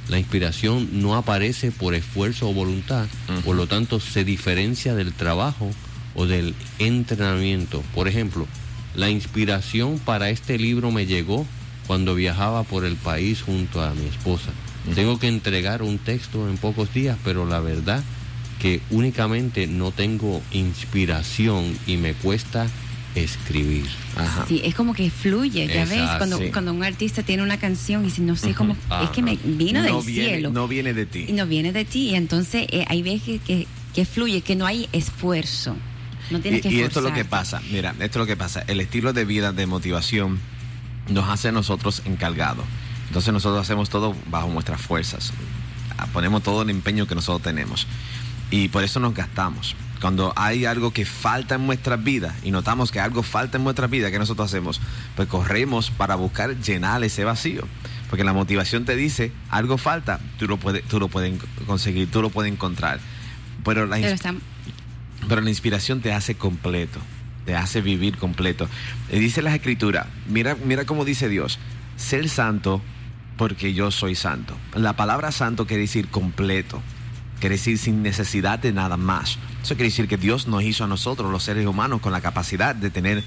la inspiración no aparece por esfuerzo o voluntad, por lo tanto se diferencia del trabajo o del entrenamiento. Por ejemplo, la inspiración para este libro me llegó cuando viajaba por el país junto a mi esposa. Tengo que entregar un texto en pocos días, pero la verdad que únicamente no tengo inspiración y me cuesta escribir. Ajá. Sí, es como que fluye, ya ves, cuando, sí. cuando un artista tiene una canción y si no sé cómo, Ajá. es que me vino del no viene, cielo No viene de ti. y no viene de ti, y entonces eh, hay veces que, que, que fluye, que no hay esfuerzo, no tienes Y, que y esto es lo que pasa, mira, esto es lo que pasa. El estilo de vida de motivación nos hace a nosotros encargados. Entonces nosotros hacemos todo bajo nuestras fuerzas. Ah, Ponemos todo el empeño que nosotros tenemos. Y por eso nos gastamos. Cuando hay algo que falta en nuestras vidas y notamos que algo falta en nuestras vidas, ¿qué nosotros hacemos? Pues corremos para buscar llenar ese vacío. Porque la motivación te dice, algo falta, tú lo puedes, tú lo puedes conseguir, tú lo puedes encontrar. Pero la, Pero ins- está, pero la inspiración te hace completo, te hace vivir completo. Y dice la escritura, mira, mira cómo dice Dios, ser santo porque yo soy santo. La palabra santo quiere decir completo, quiere decir sin necesidad de nada más. Eso quiere decir que Dios nos hizo a nosotros, los seres humanos, con la capacidad de tener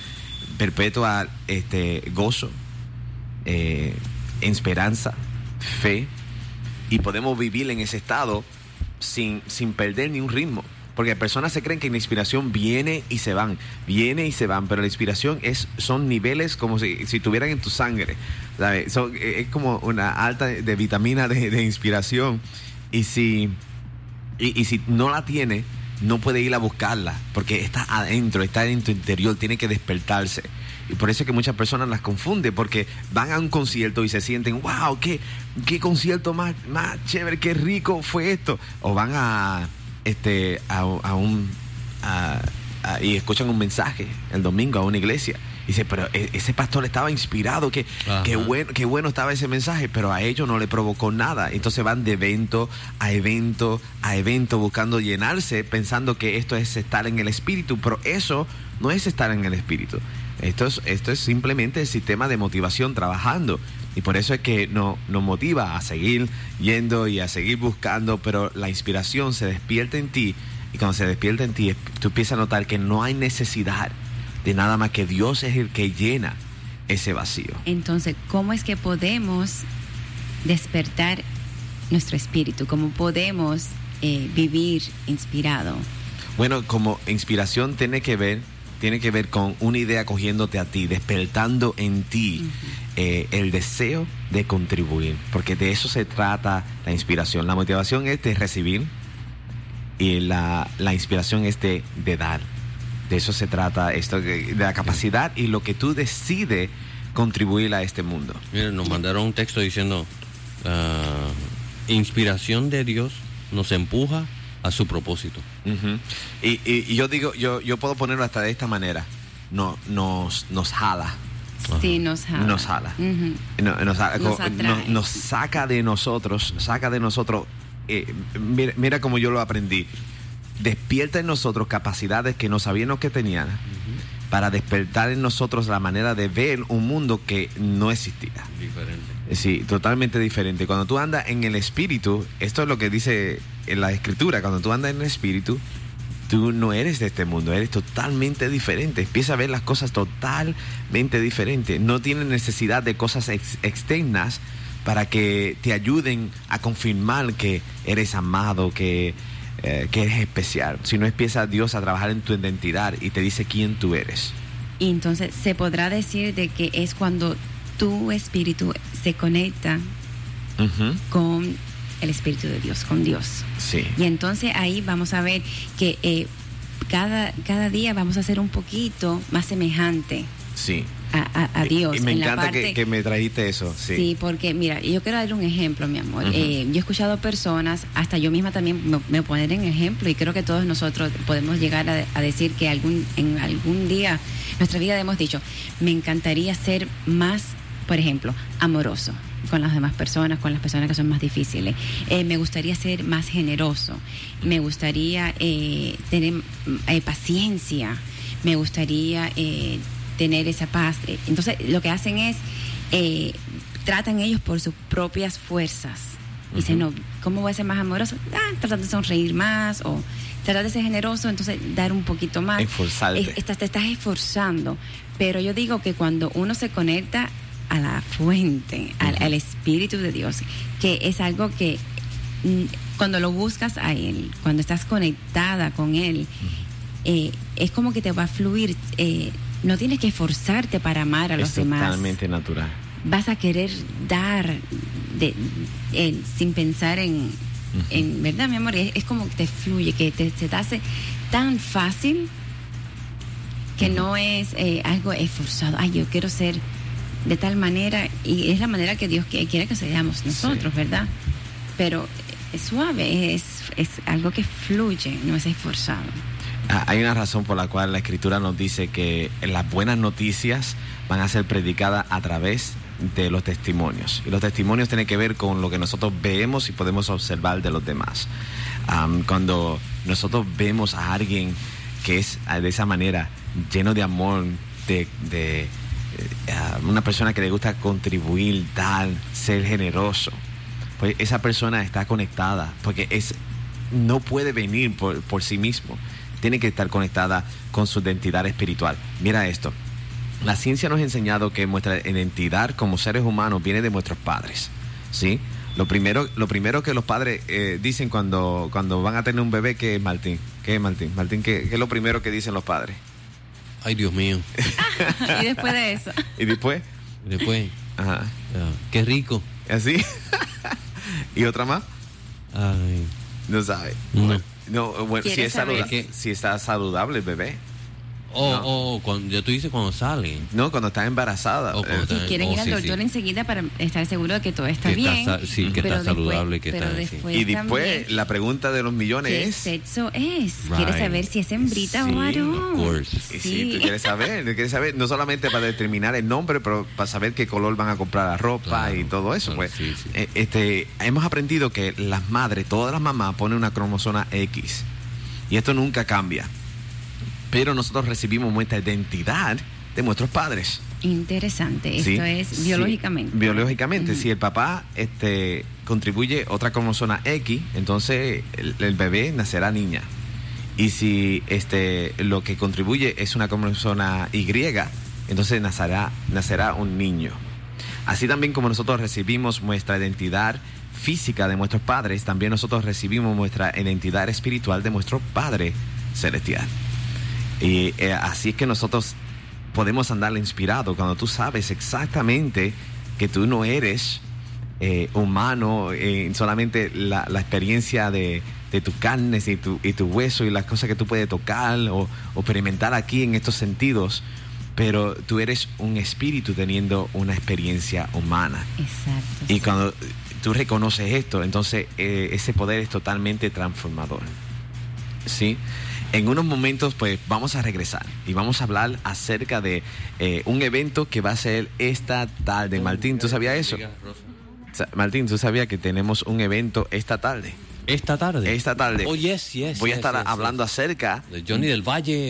perpetua este, gozo, eh, esperanza, fe, y podemos vivir en ese estado sin, sin perder ni un ritmo. Porque personas se creen que la inspiración viene y se van, viene y se van, pero la inspiración es, son niveles como si, si tuvieran en tu sangre. ¿sabes? Eh, es como una alta de vitamina de, inspiración. Y si, y si no la tiene, no puede ir a buscarla, porque está adentro, está en tu interior, tiene que despertarse. Y por eso es que muchas personas las confunden, porque van a un concierto y se sienten, wow, qué, qué concierto más, más chévere, qué rico fue esto. O van a, este, a, a un, a- y escuchan un mensaje el domingo a una iglesia. Dice, pero e- ese pastor estaba inspirado, qué, bueno, qué bueno estaba ese mensaje, pero a ellos no le provocó nada. Entonces van de evento a evento a evento buscando llenarse, pensando que esto es estar en el espíritu, pero eso no es estar en el espíritu. Esto es, esto es simplemente el sistema de motivación trabajando. Y por eso es que no, nos motiva a seguir yendo y a seguir buscando, pero la inspiración se despierta en ti. Y cuando se despierta en ti, tú empiezas a notar que no hay necesidad de nada más que Dios es el que llena ese vacío. entonces, ¿cómo es que podemos despertar nuestro espíritu? ¿Cómo podemos eh, vivir inspirado? Bueno, como inspiración tiene que ver, tiene que ver con una idea cogiéndote a ti, despertando en ti eh, el deseo de contribuir, porque de eso se trata la inspiración. La motivación es de recibir y la, la inspiración es de, de dar. De eso se trata esto, de la capacidad y lo que tú decides contribuir a este mundo. Miren, nos mandaron un texto diciendo, ah, inspiración de Dios nos empuja a su propósito. Y, y- y yo digo, yo, yo puedo ponerlo hasta de esta manera. No, nos, nos jala. Sí, nos jala. Nos jala. No- nos, Nos nos- nos saca de nosotros, saca de nosotros. eh, mira, mira cómo yo lo aprendí. Despierta en nosotros capacidades que no sabíamos que tenían para despertar en nosotros la manera de ver un mundo que no existía. Diferente. Sí, totalmente diferente. Cuando tú andas en el espíritu, esto es lo que dice en la escritura, cuando tú andas en el espíritu, tú no eres de este mundo, eres totalmente diferente. Empieza a ver las cosas totalmente diferentes. No tienes necesidad de cosas ex- externas para que te ayuden a confirmar que eres amado, que, eh, que eres especial. Si no empieza Dios a trabajar en tu identidad y te dice quién tú eres. Y entonces se podrá decir de que es cuando tu espíritu se conecta con el espíritu de Dios, con Dios. Sí. Y entonces ahí vamos a ver que eh, cada, cada día vamos a ser un poquito más semejante Sí. A, a- a Dios. Y me en encanta que, parte- que me trajiste eso. Sí. Sí. porque mira, yo quiero dar un ejemplo, mi amor. Eh, yo he escuchado personas, hasta yo misma también me, me poner en ejemplo y creo que todos nosotros podemos llegar a, a decir que algún en algún día nuestra vida hemos dicho, me encantaría ser más, por ejemplo, amoroso con las demás personas, con las personas que son más difíciles. Eh, me gustaría ser más generoso. Me gustaría eh, tener mm, eh, paciencia. Me gustaría tener esa paz. Eh, Entonces, lo que hacen es, eh, tratan ellos por sus propias fuerzas Y dice, no, ¿cómo voy a ser más amoroso? Ah, tratar de sonreír más o tratar de ser generoso, entonces dar un poquito más. Esforzarte. Es- estás- te estás esforzando. Pero yo digo que cuando uno se conecta a la fuente, al, al Espíritu de Dios, que es algo que mm, cuando lo buscas a Él, cuando estás conectada con Él, eh, es como que te va a fluir. eh, no tienes que esforzarte para amar a los es demás. totalmente natural. vas a querer dar de, eh, sin pensar en, en verdad mi amor es, es como que te fluye que te, se te hace tan fácil que no es eh, algo esforzado. Ay yo quiero ser de tal manera y es la manera que Dios quiere que seamos nosotros verdad pero es suave es, es algo que fluye no es esforzado Hay una razón por la cual la escritura nos dice que las buenas noticias van a ser predicadas a través de los testimonios. Y los testimonios tienen que ver con lo que nosotros vemos y podemos observar de los demás. Am, cuando nosotros vemos a alguien que es ah, de esa manera, lleno de amor, de, eh, ah, una persona que le gusta contribuir, dar, ser generoso, pues esa persona está conectada, porque es no puede venir por, por sí mismo, tiene que estar conectada con su identidad espiritual. Mira esto, la ciencia nos ha enseñado que nuestra identidad como seres humanos viene de nuestros padres, ¿sí? Lo primero, lo primero que los padres eh, dicen cuando, cuando van a tener un bebé, ¿qué es Martín? ¿Qué es Martín? Martín, ¿qué, qué es lo primero que dicen los padres? Ay, Dios mío. y después de eso Y después, Después, ajá, ah, qué rico. así. ¿Y otra más? Ay, No sabe. No. No, bueno, si, ¿Quieres es saber? saluda- si está saludable bebé. Oh, No. oh, cuando, ya tú dices cuando sale. No, cuando está embarazada. O Eh, cuando si está- quieren oh, ir al sí, doctor sí. enseguida para estar seguro de que todo está Que bien. sí, que pero está saludable, que después y después también, la pregunta de los millones ¿qué es... sexo es? Right. ¿Quieres saber si es hembrita Sí, o varón? of course. Y Sí. tú quieres saber, tú quieres saber, no solamente para determinar el nombre, pero para saber qué color van a comprar la ropa Claro, y todo eso. claro, pues, sí, sí. eh, este, hemos aprendido que las madres, todas las mamás ponen una cromosoma X. Y esto nunca cambia. Pero nosotros recibimos nuestra identidad de nuestros padres. Interesante. ¿sí? Esto es Sí, biológicamente. biológicamente, si el papá este, contribuye otra cromosoma X, entonces el, el bebé nacerá niña. Y si este, lo que contribuye es una cromosoma Y, entonces nacerá, nacerá un niño. Así también como nosotros recibimos nuestra identidad física de nuestros padres, también nosotros recibimos nuestra identidad espiritual de nuestro Padre Celestial. Y eh, así es que nosotros podemos andar inspirado cuando tú sabes exactamente que tú no eres eh, humano, eh, solamente la, la experiencia de, de tus carnes y tu, y tu hueso y las cosas que tú puedes tocar o, o experimentar aquí en estos sentidos, pero tú eres un espíritu teniendo una experiencia humana. Exacto. Y sí. cuando tú reconoces esto, entonces eh, ese poder es totalmente transformador. ¿Sí? En unos momentos, pues vamos a regresar y vamos a hablar acerca de eh, un evento que va a ser esta tarde. Martín, ¿tú sabías eso? Martín, ¿tú sabías que tenemos un evento esta tarde? Esta tarde. Esta tarde. Oh, yes, yes. Voy a yes, estar yes, hablando yes. acerca De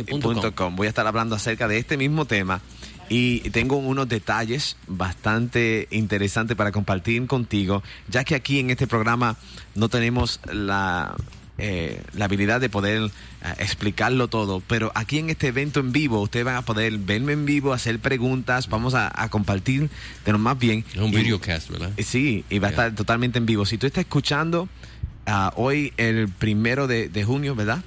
punto com. Voy a estar hablando acerca de este mismo tema y tengo unos detalles bastante interesantes para compartir contigo, ya que aquí en este programa no tenemos la, eh, la habilidad de poder eh, explicarlo todo, pero aquí en este evento en vivo ustedes van a poder verme en vivo, hacer preguntas, vamos a, a compartir de lo más bien. Es un Y- videocast, ¿verdad? Sí, y va a estar totalmente en vivo. Si tú estás escuchando ah, hoy el primero de, de junio, ¿verdad?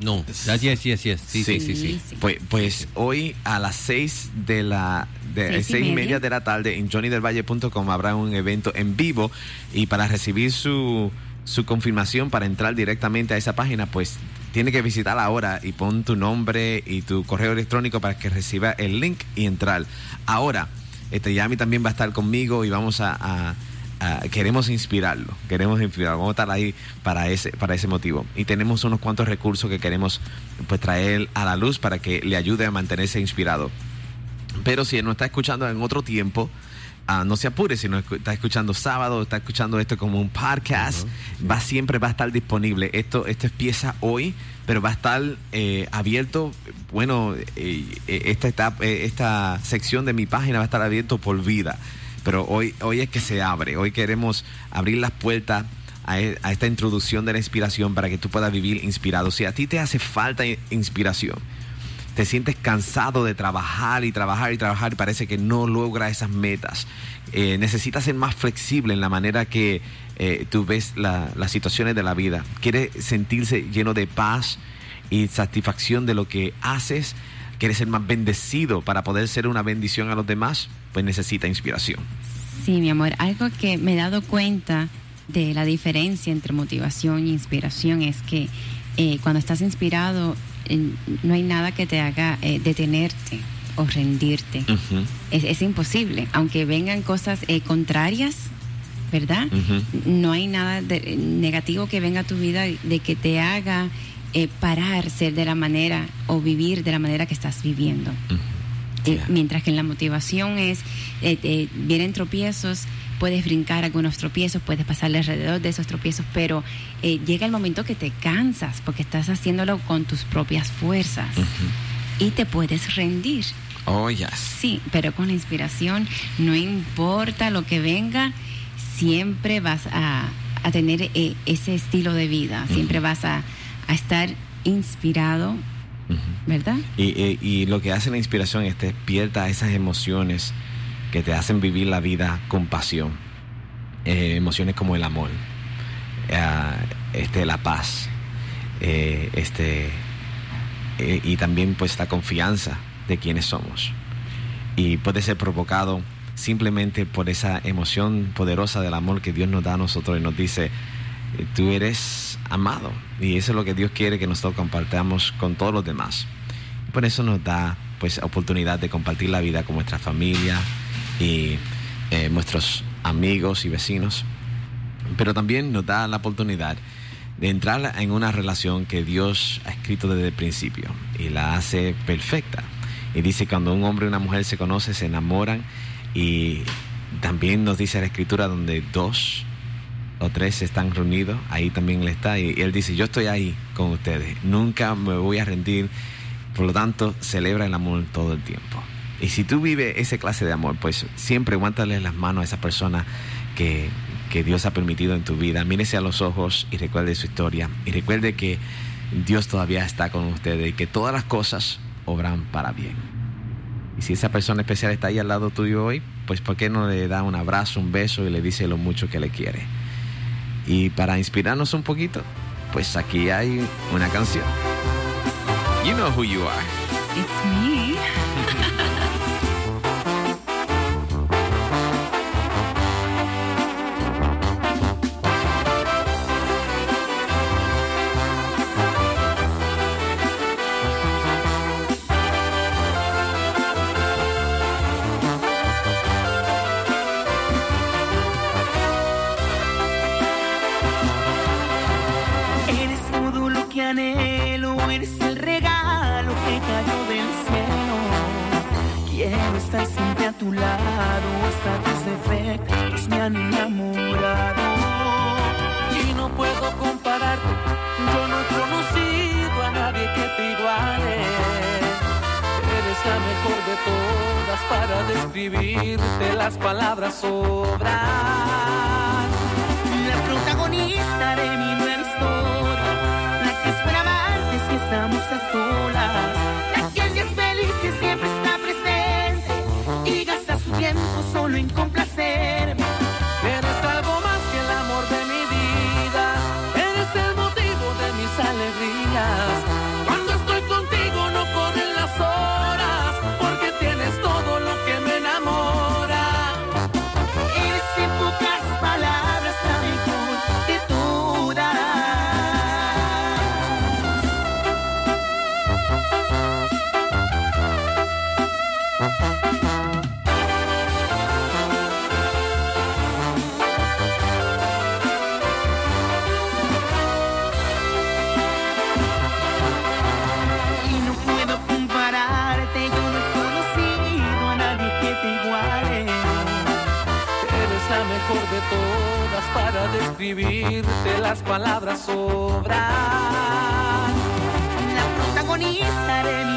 No. Ah, yes, yes, yes. Sí, sí, sí, sí. Sí, sí. Pues, pues hoy a las 6 de la de Seis y seis y media. media de la tarde en johnnydelvalle.com habrá un evento en vivo y para recibir su, su confirmación para entrar directamente a esa página pues tiene que visitar ahora y pon tu nombre y tu correo electrónico para que reciba el link y entrar. Ahora, este Yami también va a estar conmigo y vamos a, queremos inspirarlo, queremos inspirarlo, vamos a estar ahí para ese, para ese motivo. Y tenemos unos cuantos recursos que queremos pues traer a la luz para que le ayude a mantenerse inspirado. Pero si no está escuchando en otro tiempo, ah, no se apure. Si no está escuchando sábado, está escuchando esto como un podcast, va siempre va a estar disponible. Esto, esto empieza hoy, pero va a estar eh, abierto. Bueno, eh, eh, esta etapa, esta sección de mi página va a estar abierto por vida. pero hoy, hoy es que se abre. Hoy queremos abrir las puertas a, e- esta introducción de la inspiración para que tú puedas vivir inspirado. Si a ti te hace falta inspiración, te sientes cansado de trabajar y trabajar y trabajar y parece que no logra esas metas. Eh, necesitas ser más flexible en la manera que eh, tú ves la- las situaciones de la vida. Quieres sentirse lleno de paz y satisfacción de lo que haces. Quieres ser más bendecido para poder ser una bendición a los demás. Pues necesita inspiración. Sí, mi amor, algo que me he dado cuenta de la diferencia entre motivación e inspiración es que eh, cuando estás inspirado no hay nada que te haga eh, detenerte o rendirte. Es, es imposible, aunque vengan cosas eh, contrarias, ¿verdad? No hay nada de- negativo que venga a tu vida de que te haga eh, parar ser de la manera o vivir de la manera que estás viviendo. Mientras que en la motivación es, vienen tropiezos, puedes brincar algunos tropiezos, puedes pasarle alrededor de esos tropiezos, pero eh, llega el momento que te cansas porque estás haciéndolo con tus propias fuerzas y te puedes rendir. Oh, yes. Sí, pero con la inspiración, no importa lo que venga, siempre vas a, a tener eh, ese estilo de vida, siempre vas a, a estar inspirado. ¿verdad? Y, y- y lo que hace la inspiración es te despierta esas emociones que te hacen vivir la vida con pasión. Eh, emociones como el amor, eh, este, la paz, eh, este, y también pues la confianza de quienes somos. Y puede ser provocado simplemente por esa emoción poderosa del amor que Dios nos da a nosotros y nos dice, tú eres amado. Y eso es lo que Dios quiere que nosotros compartamos con todos los demás. Por eso nos da pues oportunidad de compartir la vida con nuestra familia y eh, nuestros amigos y vecinos. Pero también nos da la oportunidad de entrar en una relación que Dios ha escrito desde el principio y la hace perfecta. Y dice cuando un hombre y una mujer se conocen, se enamoran y también nos dice la escritura donde dos o tres están reunidos, ahí también él está y él dice, yo estoy ahí con ustedes, nunca me voy a rendir, por lo tanto, celebra el amor todo el tiempo. Y si tú vives esa clase de amor, pues siempre aguántale las manos a esa persona que, que Dios ha permitido en tu vida. Mírese a los ojos y recuerde su historia. Y recuerde que Dios todavía está con ustedes y que todas las cosas obran para bien. Y si esa persona especial está ahí al lado tuyo hoy, pues ¿por qué no le da un abrazo, un beso y le dice lo mucho que le quiere? Y para inspirarnos un poquito, pues aquí hay una canción. You know who you are. It's me. Quiero siempre a tu lado, hasta tus defectos me han enamorado. y no puedo compararte. Yo no he conocido a nadie que te iguale. Eres la mejor de todas para describirte las palabras sobran. La protagonista de mi nueva historia, la que espera amarte si estamos a solas, tiempo solo en. Describirte las palabras sobran. La protagonista de mi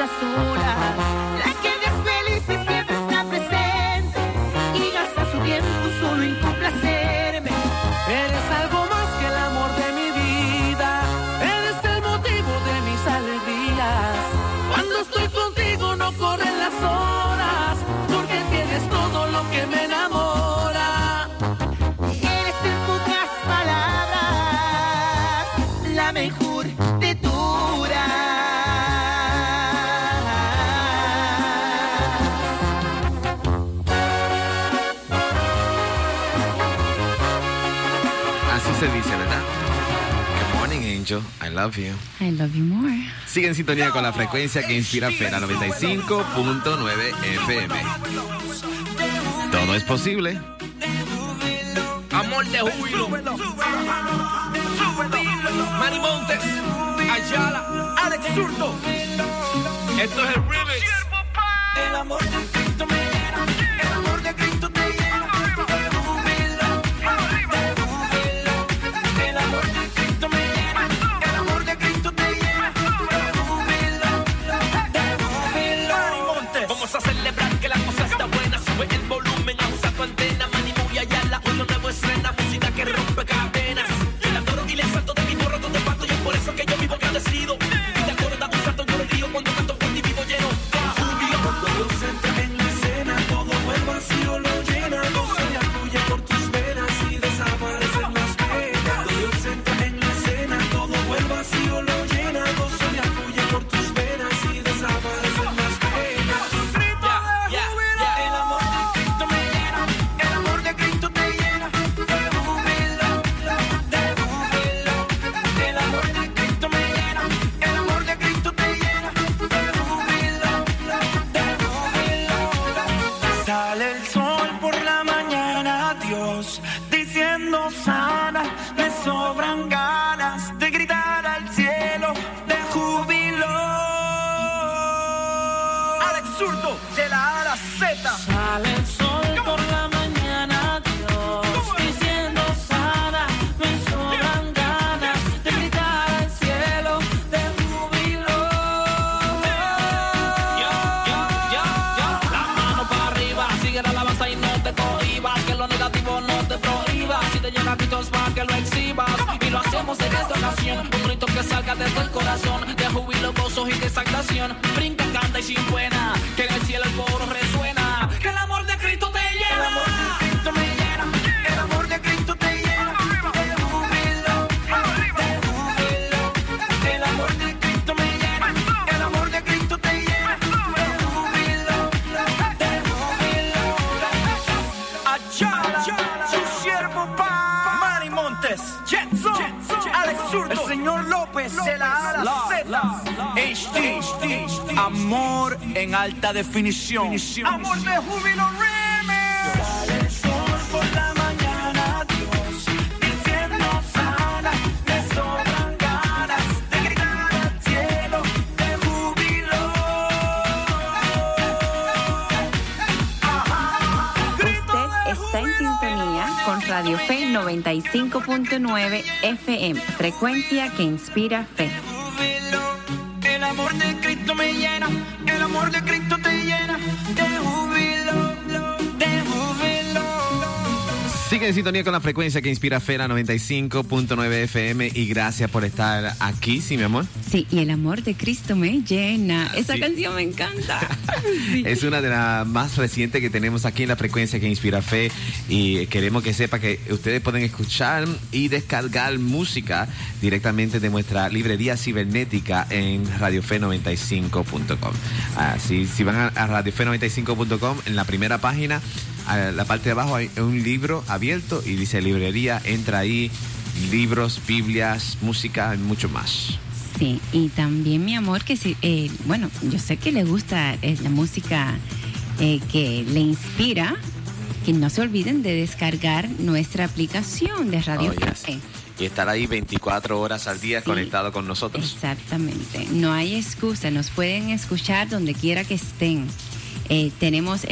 La que es feliz y siempre está presente. Y gasta su tiempo solo en complacerme. Eres algo más que el amor de mi vida. Eres el motivo de mis alegrías. Cuando estoy contigo no corren las horas. Porque tienes todo lo que me I love you. I love you more. Sigue en sintonía con la frecuencia que inspira Fera 95.9 FM. Todo es posible. Amor de júbilo. Manny Montes, Ayala, Alex Zurdo. Esto es el remix. El amor para que lo exhibas. Y lo hacemos en esta ocasión. Un grito que salga desde el corazón. De júbilo, gozo y de. Brinca, canta y sin buena. Amor en alta definición. Amor de júbilo remix. Sale sol por la mañana, Dios, diciendo sana, me sobran ganas de gritar al cielo de júbilo. Usted está en sintonía con Radio Fe 95.9 FM, frecuencia que inspira fe. Júbilo. El amor de Sigue en sintonía con la frecuencia que inspira Fera 95.9 FM y gracias por estar aquí, sí, mi amor. Sí, y el amor de Cristo me llena. Esa Sí. canción me encanta. Sí. Es una de las más recientes que tenemos aquí en la frecuencia que inspira fe y queremos que sepa que ustedes pueden escuchar y descargar música directamente de nuestra librería cibernética en radiofe95.com. Así, si van a, a radiofe95.com, en la primera página, a la parte de abajo hay un libro abierto y dice librería, entra ahí, libros, Biblias, música y mucho más. Sí, y también mi amor, que sí, eh, bueno, yo sé que le gusta eh, la música eh, que le inspira, que no se olviden de descargar nuestra aplicación de Radio Oh, yes. Y estar ahí 24 horas al día Sí. conectado con nosotros. Exactamente, no hay excusa, nos pueden escuchar donde quiera que estén. Eh, tenemos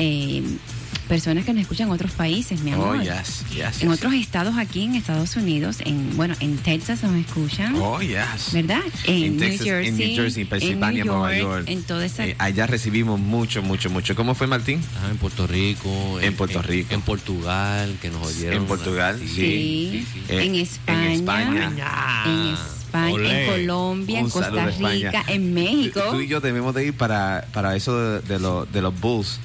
personas que nos escuchan en otros países, mi amor. Oh, yes, yes, En yes. otros estados aquí en Estados Unidos, en bueno, en Texas nos escuchan. Oh, yes. ¿Verdad? En, Texas, New Jersey, en New Jersey, Pensilvania, en New Nueva York, York. en toda esa Eh, allá recibimos mucho, mucho, mucho. ¿Cómo fue, Martín? Ah, en Puerto Rico. En Puerto Rico. En, Portugal, que nos oyeron. En Portugal, Sí, Sí, sí, sí. Eh, en en España, España. en España, Olé. en Colombia, en Un saludo Costa España. Rica, en México. Tú y yo debemos de ir para, para eso de, de, los- de los Bulls.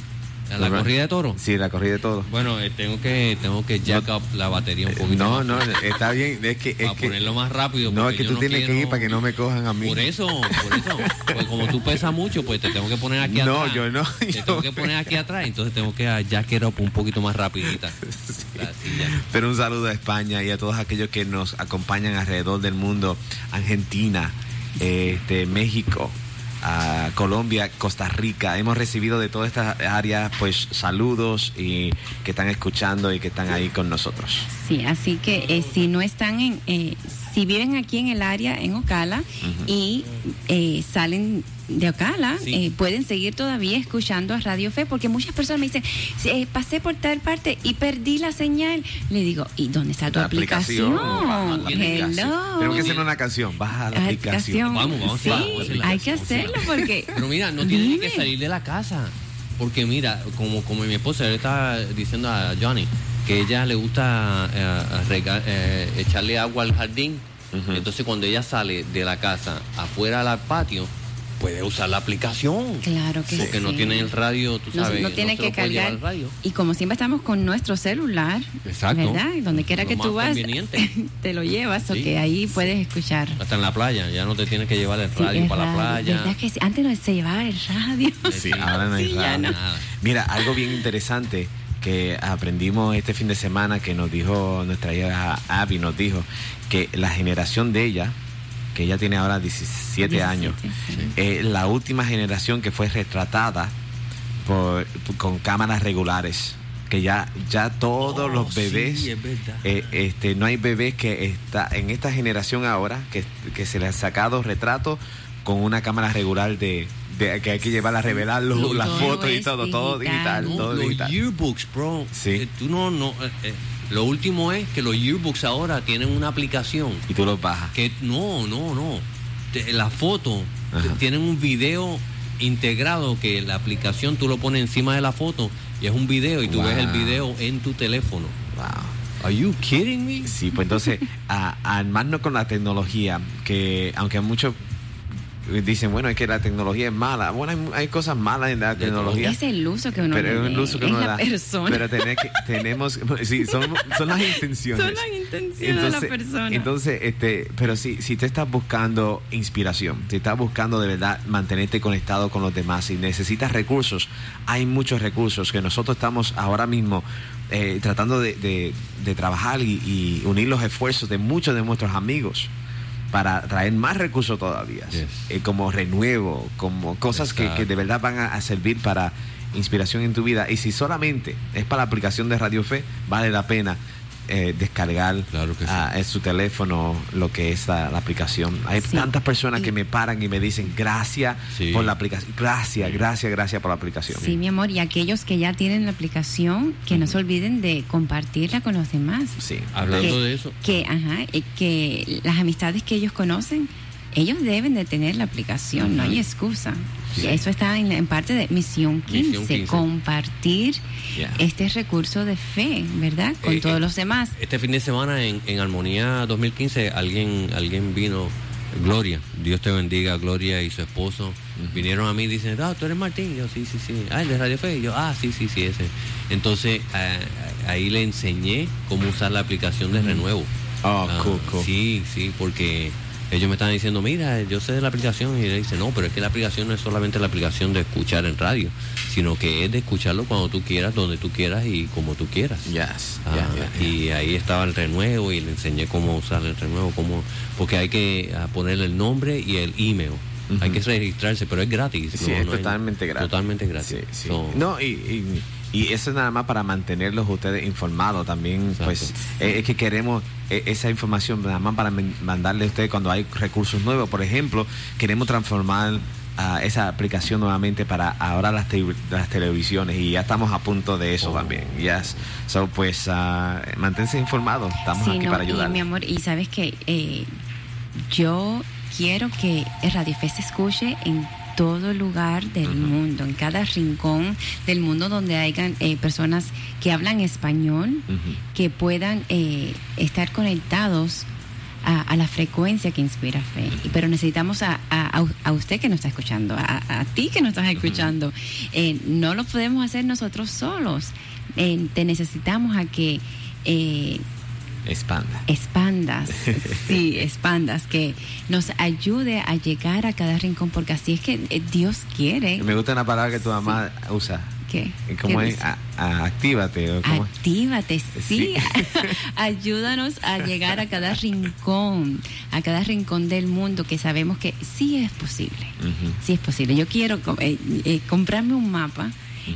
¿A la corrida de toros? Sí, la corrida de toros. Bueno, eh, tengo que tengo que jack up la batería un poquito. No, no, está bien. Es que, es para que, ponerlo más rápido. no, es que tú tienes que quiero- ir para que no me cojan a mí. Por eso, por eso. Pues como tú pesas mucho, pues te tengo que poner aquí No, atrás. yo no, Te yo- tengo que poner aquí atrás, entonces tengo que jack it up un poquito más rapidita. Silla. Pero un saludo a España y a todos aquellos que nos acompañan alrededor del mundo. Argentina, este, México, a Colombia, Costa Rica. Hemos recibido de todas estas áreas pues saludos y que están escuchando y que están ahí con nosotros. Sí, así que eh, si no están en, eh, si viven aquí en el área, en Ocala, y eh, salen de Ocala, Sí. eh, pueden seguir todavía escuchando a Radio Fe, porque muchas personas me dicen, "Sí, eh, pasé por tal parte y perdí la señal. Le digo, ¿y dónde está tu La aplicación? aplicación. Hello. Tenemos que hacer una canción. Baja la aplicación. Vamos, vamos a Sí, vamos a hay que hacerlo porque... Pero mira, no tienes ni que salir de la casa. Porque mira, como, como mi esposa le estaba diciendo a Johnny, que ella le gusta eh, rega- eh, echarle agua al jardín. Entonces cuando ella sale de la casa afuera al patio, puede usar la aplicación. Claro que Porque no sí. tiene el radio, tú No, sabes. no tiene que cargar. el radio. Y como siempre estamos con nuestro celular, Exacto. ¿verdad? Y Donde quiera que tú vas, te lo llevas, o que ahí puedes escuchar. Hasta en la playa, ya no te tienes que llevar el Sí, radio para la playa. ¿Verdad que sí? Antes no se llevaba el radio. Sí, ahora no hay radio. no. Mira, algo bien interesante que aprendimos este fin de semana que nos dijo nuestra hija Abby, nos dijo que la generación de ella, que ella tiene ahora 17, 17, años, sí. eh, la última generación que fue retratada por, con cámaras regulares. Que ya, ya todos Oh, los bebés, sí, es eh, este, no hay bebés que está en esta generación ahora que, que se le han sacado retratos con una cámara regular de, de que hay que llevar a revelar las fotos y todo, todo digital. digital, No, todo los digital. yearbooks, bro. Sí. eh, tú no, no. eh, lo último es que los yearbooks ahora tienen una aplicación Y tú los bajas. que no, no, no. La foto Ajá. tienen un video integrado que la aplicación tú lo pones encima de la foto y es un video y tú Wow. ves el video en tu teléfono. Wow. Are you kidding me? Sí, pues entonces, a, a armarnos con la tecnología, que aunque muchos dicen, bueno, es que la tecnología es mala. Bueno, hay, hay cosas malas en la tecnología. Es el uso que uno pero es el dé, uso que es uno la da. persona. Pero tener que- tenemos, sí, son, son las intenciones. Son las intenciones de la persona. Entonces, este, pero si, si te estás buscando inspiración, si estás buscando de verdad mantenerte conectado con los demás, si necesitas recursos, hay muchos recursos que nosotros estamos ahora mismo eh, tratando de, de- de trabajar y, y unir los esfuerzos de muchos de nuestros amigos para traer más recursos todavía, Yes. eh, como renuevo, como cosas que de verdad van a, a servir para inspiración en tu vida. Y si solamente es para la aplicación de Radio Fe, vale la pena eh, descargar Claro que sí. ah, en su teléfono lo que es la, la aplicación. Hay Sí. tantas personas Y- que me paran y me dicen gracias Sí. por la aplicación, gracias, gracias, gracias por la aplicación. Sí, mi amor, y aquellos que ya tienen la aplicación, que no se olviden de compartirla con los demás. Sí. Hablando que, de eso. Que, ajá, que las amistades que ellos conocen, ellos deben de tener la aplicación, no hay excusa. Sí. Y Eso está en, en parte de Misión 15, Misión 15. compartir Yeah. este recurso de fe, ¿verdad? Con Eh, todos eh, los demás. Este fin de semana en, en Armonía 2015 alguien alguien vino, Gloria, Dios te bendiga, Gloria y su esposo, vinieron a mí y dicen, ah, tú eres Martín, Y yo sí, sí, sí, ah, el de Radio Fe, Y yo, ah, sí, sí, sí, ese. Entonces eh, ahí le enseñé cómo usar la aplicación de renuevo. Oh, Ah, cool, cool. Sí, sí, porque ellos me estaban diciendo, mira, yo sé de la aplicación. Y le dice, no, pero es que la aplicación no es solamente la aplicación de escuchar en radio, sino que es de escucharlo cuando tú quieras, donde tú quieras y como tú quieras. Yes. Ah. Y ahí estaba el renuevo y le enseñé cómo usar el renuevo, cómo, porque hay que ah, ponerle el nombre y el email. Hay que registrarse, pero es gratis. Sí, no- es no hay- totalmente gratis. Totalmente gratis. Sí, sí. So, No, y, y, y eso es nada más para mantenerlos ustedes informados también. Exacto. Pues eh, es que queremos eh, esa información nada más para mandarle a ustedes cuando hay recursos nuevos. Por ejemplo, queremos transformar esa aplicación nuevamente para ahora las, te- las televisiones y ya estamos a punto de eso también. Yes. So, pues ah, manténse informados, estamos Sí, aquí no, para ayudar. mi amor, y sabes que eh, yo quiero que Radio Fe se escuche en todo lugar del mundo, en cada rincón del mundo donde hayan eh, personas que hablan español, que puedan eh, estar conectados a, a la frecuencia que inspira fe. Pero necesitamos a, a- usted que nos está escuchando, a, a ti que nos estás escuchando. Eh, no lo podemos hacer nosotros solos. Eh, te necesitamos a que eh, Expanda. expandas, sí, expandas, que nos ayude a llegar a cada rincón, porque así es que eh, Dios quiere Me gusta una palabra que tu mamá usa. que... ¿Cómo que es? A- a- actívate. ¿o cómo? Actívate, sí. Sí. Ayúdanos a llegar a cada rincón, a cada rincón del mundo que sabemos que sí es posible. Sí es posible. Yo quiero eh, eh, comprarme un mapa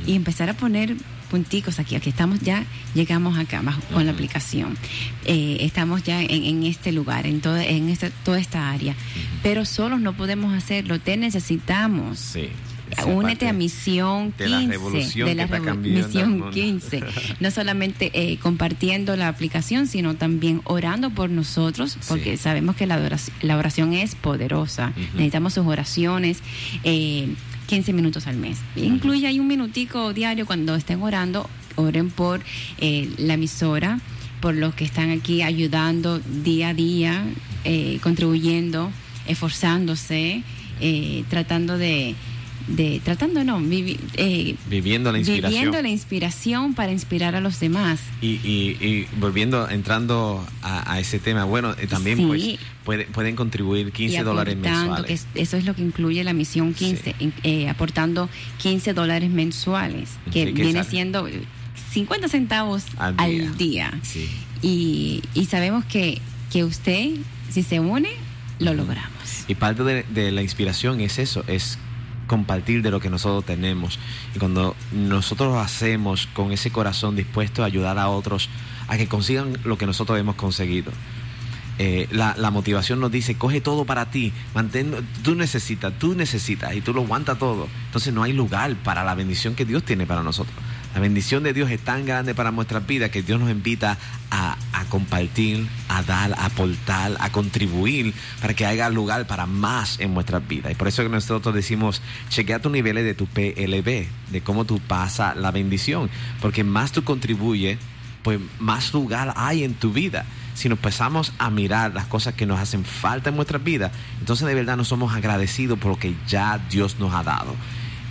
y empezar a poner punticos aquí. Aquí estamos ya, llegamos acá bajo- con la aplicación. Eh, estamos ya en, en este lugar, en, toda en esta, toda esta área. Pero solos no podemos hacerlo. Te necesitamos. Sí. Únete a Misión 15. de la Misión mundo. 15. No solamente eh, compartiendo la aplicación, sino también orando por nosotros, porque Sí. sabemos que la oración, la oración es poderosa. Necesitamos sus oraciones. eh, 15 minutos al mes. Incluye ahí un minutico diario cuando estén orando, oren por eh, la emisora, por los que están aquí ayudando día a día, eh, contribuyendo, esforzándose, eh, tratando de, de tratando no, vivi- eh, Viviendo la inspiración. viviendo la inspiración para inspirar a los demás. Y, y, y volviendo, entrando a, a ese tema, bueno, eh, también Sí. pues puede- pueden contribuir 15 y dólares que mensuales. es- eso es lo que incluye la misión 15, in- eh, aportando 15 dólares mensuales, que Sí, que viene sale. siendo 50 centavos Al al día. día. Sí. Y, y sabemos que, que usted, si se une, lo logramos. Y parte de, de la inspiración es eso, es compartir de lo que nosotros tenemos. Y cuando nosotros hacemos con ese corazón dispuesto a ayudar a otros a que consigan lo que nosotros hemos conseguido. eh, la, la motivación nos dice, coge todo para ti, mantén, tú necesitas, tú necesitas y tú lo aguantas todo. Entonces no hay lugar para la bendición que Dios tiene para nosotros. La bendición de Dios es tan grande para nuestras vidas que Dios nos invita a, compartir, a dar, a aportar, a contribuir para que haya lugar para más en nuestras vidas. Y por eso que nosotros decimos, chequea tus niveles de tu PLB, de cómo tú pasas la bendición. Porque más tú contribuyes, pues más lugar hay en tu vida. Si nos empezamos a mirar las cosas que nos hacen falta en nuestras vidas, entonces de verdad nos somos agradecidos por lo que ya Dios nos ha dado.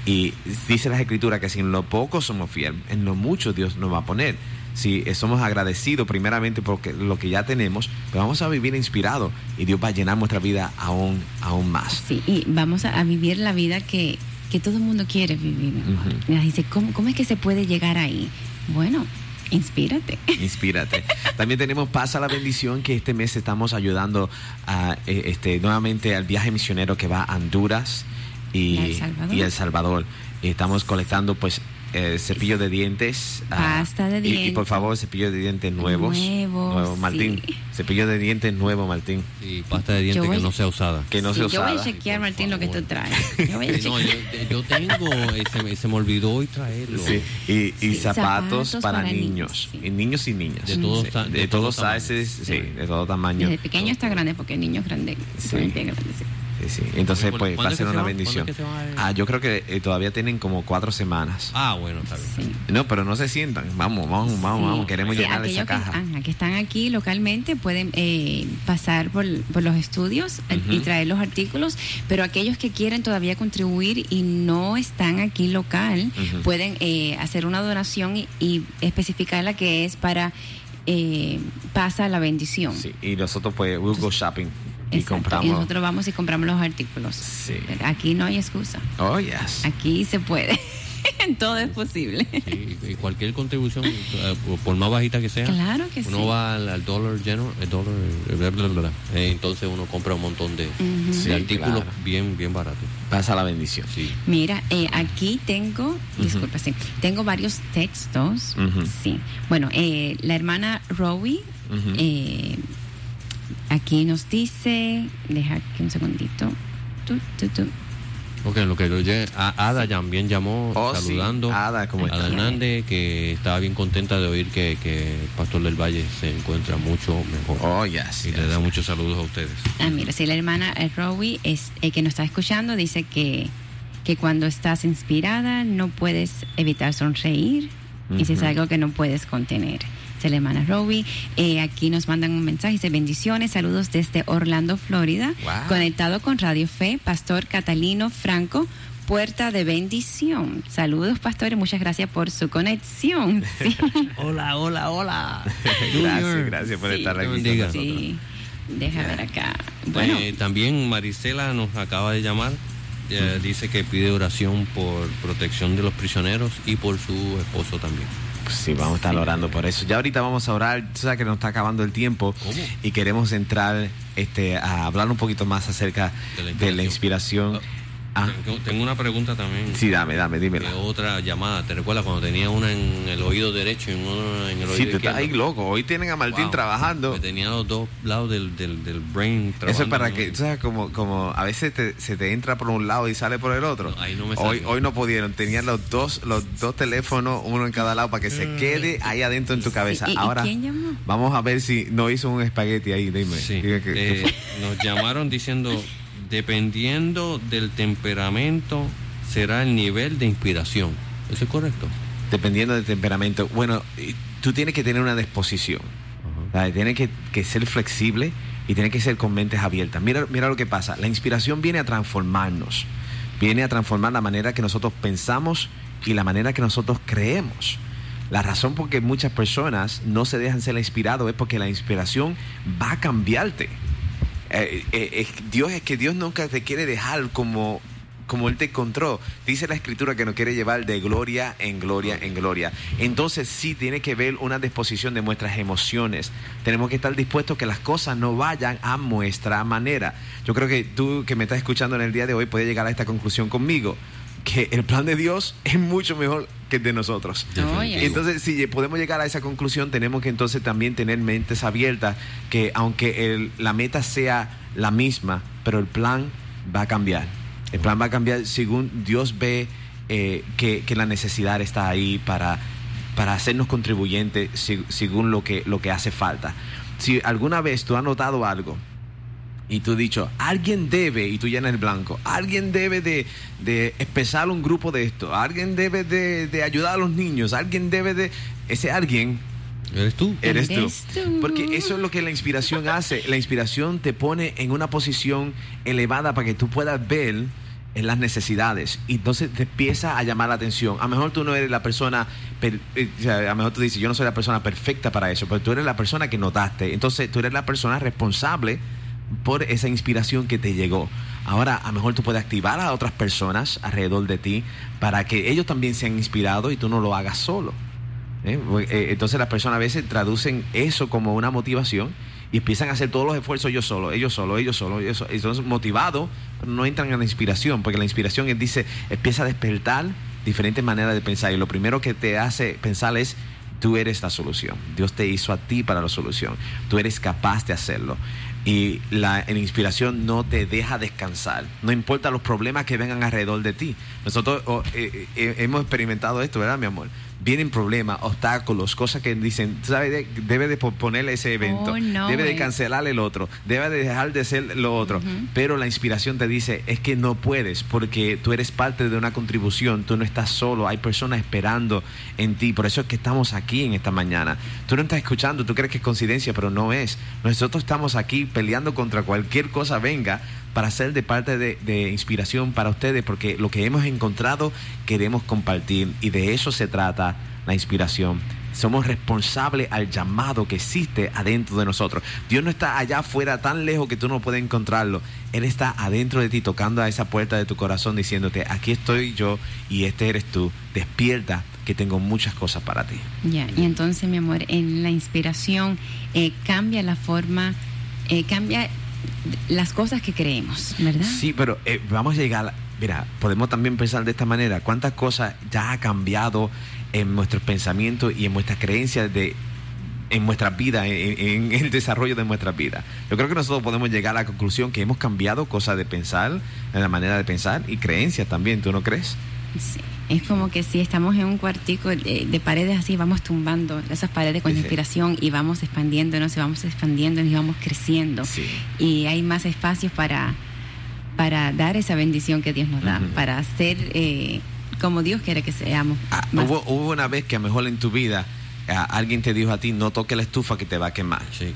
Y dice las escrituras que si en lo poco somos fieles, en lo mucho Dios nos va a poner. Si eh, somos agradecidos primeramente por lo que ya tenemos, pues vamos a vivir inspirados y Dios va a llenar nuestra vida aún, aún más. Sí, y vamos a, vivir la vida que, que todo el mundo quiere vivir. Mira, dice, ¿cómo, ¿cómo es que se puede llegar ahí? Bueno, inspírate. Inspírate. También tenemos Pasa la Bendición, que este mes estamos ayudando a, eh, este, nuevamente al viaje misionero que va a Honduras y, El Salvador. y El Salvador. Y estamos colectando pues eh, cepillo de dientes. ah, Pasta de y- Y, por dientes. favor, cepillo de dientes nuevos. Nuevos, Nuevo, Martín. sí. Cepillo de dientes nuevo, Martín. Y pasta de dientes Yo voy- que no sea usada. Que no Sí, sea yo voy a usada. chequear, Martín, lo que tú traes. Yo voy a no, yo, yo tengo, eh, se, me- se me olvidó hoy traerlo. Sí, y, y Sí, zapatos, zapatos para, para niños, y niños y niñas. De todos de, de todos todos sizes, sí, tamaños. de todo tamaño. Desde pequeño hasta grande, porque niños grandes. Bien grandes, sí. Sí. Entonces, ¿Cuándo- pues va a ser se una bendición. ¿Cuándo es que se va el- Ah, yo creo que eh, todavía tienen como cuatro semanas. Ah, bueno, está bien. Sí. No, pero no se sientan. Vamos, vamos, vamos, Sí. vamos. Queremos Sí, llenar esa aquellos que, caja. ajá, que están aquí localmente pueden eh, pasar por, por los estudios eh, y Ujú. traer los artículos, pero aquellos que quieren todavía contribuir y no están aquí local Ujú. pueden eh, hacer una donación y, y especificarla que es para eh, pasa la bendición. Sí, y nosotros, pues, we'll go shopping y Exacto, compramos. y nosotros vamos y compramos los artículos. Sí. Aquí no hay excusa. Oh, yes. Aquí se puede. Todo es posible. Sí, y cualquier contribución, eh, por- más bajita que sea, Claro que uno sí. va al, al Dollar General, el Dollar, eh, bla, bla, bla, bla. Eh, entonces uno compra un montón de, Ujú. de Sí, artículos claro. bien, bien baratos. Pasa la bendición. Sí. Mira, eh, aquí tengo, disculpa, sí, tengo varios textos. Sí. Bueno, eh, la hermana Rowie eh, aquí nos dice, deja aquí un segundito. Tu, tu, tu. Ok, lo que lo llegue- a- Ada también llamó Oh, sí. saludando. Ada, ¿cómo está? Hernández, que estaba bien contenta de oír que, que el Pastor del Valle se encuentra mucho mejor. Oh, yes, y le yes. da muchos saludos a ustedes. Ah, mira, si la hermana eh, Rowie es, eh, que nos está escuchando dice que, que cuando estás inspirada no puedes evitar sonreír y si es algo que no puedes contener. Hermana Rowie. Eh, aquí nos mandan un mensaje, dice bendiciones, saludos desde Orlando, Florida, Wow. conectado con Radio Fe, Pastor Catalino Franco. Puerta de bendición. Saludos, pastor, y muchas gracias por su conexión. Sí. Hola, hola, hola. Gracias, gracias por Sí, estar aquí con nosotros. Sí. Deja ver acá. Bueno, Eh, también Marisela nos acaba de llamar. Eh, Dice que pide oración por protección de los prisioneros y por su esposo también. Sí, vamos a estar orando por eso. Ya ahorita vamos a orar, tú sabes que nos está acabando el tiempo ¿Cómo? y queremos entrar este, a hablar un poquito más acerca De la de la inspiración. Ah, Tengo, una pregunta también. sí, dame, dame, dímela. otra llamada. ¿Te recuerdas cuando tenía una en el oído derecho y una en el oído Sí, tú estás ahí loco. Hoy tienen a Martín Wow. trabajando. Me tenía los dos lados del, del, del brain trabajando. Eso es para que, tú sabes, como, como a veces te- se te entra por un lado y sale por el otro. No, ahí no me hoy, hoy no pudieron. Tenían los dos, los dos teléfonos, uno en cada lado, para que se quede ahí adentro en tu cabeza. ¿Y- y Ahora, quién llamó? vamos a ver si no hizo un espagueti ahí, dime. Sí. Que- Eh, nos llamaron diciendo, dependiendo del temperamento, será el nivel de inspiración. ¿Eso es correcto? Dependiendo del temperamento. Bueno, tú tienes que tener una disposición. Tienes que, que ser flexible y tienes que ser con mentes abiertas. Mira, mira lo que pasa. La inspiración viene a transformarnos. Viene a transformar la manera que nosotros pensamos y la manera que nosotros creemos. La razón por que muchas personas no se dejan ser inspirados es porque la inspiración va a cambiarte. Eh, eh, Dios es que Dios nunca te quiere dejar como como Él te encontró. Dice la escritura que nos quiere llevar de gloria en gloria en gloria. Entonces sí tiene que ver una disposición de nuestras emociones. Tenemos que estar dispuestos que las cosas no vayan a nuestra manera. Yo creo que tú que me estás escuchando en el día de hoy puedes llegar a esta conclusión conmigo. Que el plan de Dios es mucho mejor que el de nosotros. Entonces, si podemos llegar a esa conclusión, tenemos que entonces también tener mentes abiertas, que aunque el- la meta sea la misma, pero el plan va a cambiar. El plan va a cambiar según Dios ve eh, que, que la necesidad está ahí para, para hacernos contribuyentes se- según lo que, lo que hace falta. Si alguna vez tú has notado algo, y tú has dicho, alguien debe, y tú llenas el blanco, alguien debe de, de empezar un grupo de esto, alguien debe de, de ayudar a los niños, alguien debe de... Ese alguien ¿Eres tú? eres tú. Eres tú. Porque eso es lo que la inspiración hace. La inspiración te pone en una posición elevada para que tú puedas ver en las necesidades y entonces te empieza a llamar la atención. A lo mejor tú no eres la persona, per- eh, o sea, a lo mejor tú dices, yo no soy la persona perfecta para eso, pero tú eres la persona que notaste. Entonces tú eres la persona responsable por esa inspiración que te llegó. Ahora, a lo mejor tú puedes activar a otras personas alrededor de ti para que ellos también sean inspirados y tú no lo hagas solo. ¿eh? Porque, eh, Entonces las personas a veces traducen eso como una motivación y empiezan a hacer todos los esfuerzos ellos solos, ellos solos, ellos solos, ellos solos. Entonces motivados, no entran en la inspiración, porque la inspiración dice, empieza a despertar diferentes maneras de pensar y lo primero que te hace pensar es, tú eres la solución, Dios te hizo a ti para la solución, tú eres capaz de hacerlo. Y la, inspiración no te deja descansar, no importa los problemas que vengan alrededor de ti. Nosotros oh, eh, eh, hemos experimentado esto, ¿verdad, mi amor? Vienen problemas, obstáculos, cosas que dicen, ¿sabes? De- debe de posponer ese evento, Oh, no, debe de güey. cancelar el otro, debe de dejar de ser lo otro. Pero la inspiración te dice, es que no puedes, porque tú eres parte de una contribución, tú no estás solo, hay personas esperando en ti. Por eso es que estamos aquí en esta mañana. Tú no estás escuchando, tú crees que es coincidencia, pero no es. Nosotros estamos aquí peleando contra cualquier cosa venga para ser de parte de, inspiración para ustedes, porque lo que hemos encontrado queremos compartir y de eso se trata la inspiración. Somos responsables al llamado que existe adentro de nosotros. Dios no está allá afuera tan lejos que tú no puedes encontrarlo. Él está adentro de ti, tocando a esa puerta de tu corazón, diciéndote, aquí estoy yo y este eres tú. Despierta, que tengo muchas cosas para ti. Ya, y entonces, mi amor, en la inspiración eh, cambia la forma, eh, cambia las cosas que creemos, ¿verdad? Sí, pero eh, vamos a llegar, mira, podemos también pensar de esta manera, cuántas cosas ya ha cambiado en nuestros pensamientos y en nuestras creencias de, en nuestra vida, en, en el desarrollo de nuestra vida. Yo creo que nosotros podemos llegar a la conclusión que hemos cambiado cosas de pensar, en la manera de pensar y creencias también, ¿tú no crees? Sí. Es como que si estamos en un cuartico de, de paredes así, vamos tumbando esas paredes con Sí. inspiración y vamos expandiéndonos y vamos expandiéndonos y vamos creciendo. Sí. Y hay más espacios para, para dar esa bendición que Dios nos da, para ser eh, como Dios quiere que seamos. Ah, hubo, hubo una vez que a lo mejor en tu vida alguien te dijo a ti, no toque la estufa que te va a quemar. Sí.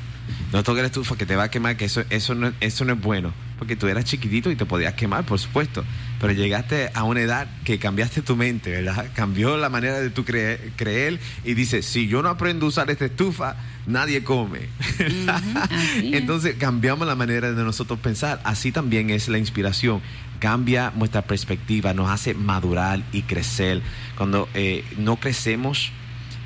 No toques la estufa que te va a quemar, que eso, eso, no, eso no es bueno. Porque tú eras chiquitito y te podías quemar, por supuesto. Pero llegaste a una edad que cambiaste tu mente, ¿verdad? Cambió la manera de tu creer, creer y dices, si yo no aprendo a usar esta estufa, nadie come. Entonces cambiamos la manera de nosotros pensar. Así también es la inspiración. Cambia nuestra perspectiva, nos hace madurar y crecer. Cuando eh, no crecemos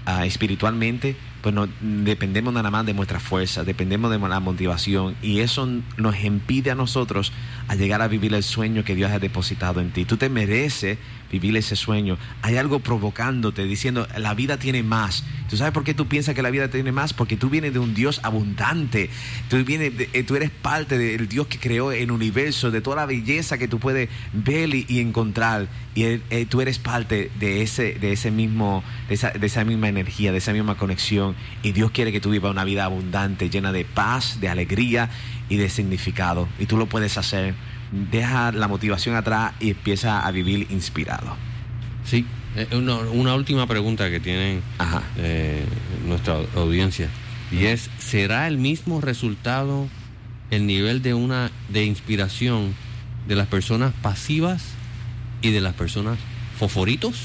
ah, espiritualmente, pues no dependemos nada más de nuestra fuerza, dependemos de la motivación y eso nos impide a nosotros a llegar a vivir el sueño que Dios ha depositado en ti. Tú te mereces vivir ese sueño. Hay algo provocándote, diciendo, la vida tiene más. ¿Tú sabes por qué tú piensas que la vida tiene más? Porque tú vienes de un Dios abundante. Tú, vienes eh, tú eres parte del Dios que creó el universo, de toda la belleza que tú puedes ver y, encontrar. Y eh, tú eres parte de ese, de ese mismo, de esa, de esa misma energía, de esa misma conexión. Y Dios quiere que tú vivas una vida abundante, llena de paz, de alegría y de significado. Y tú lo puedes hacer. Deja la motivación atrás y empieza a vivir inspirado. Sí. Eh, Una, una última pregunta que tienen Ajá. eh, nuestra audiencia y es ¿será el mismo resultado el nivel de una de inspiración de las personas pasivas y de las personas foforitos?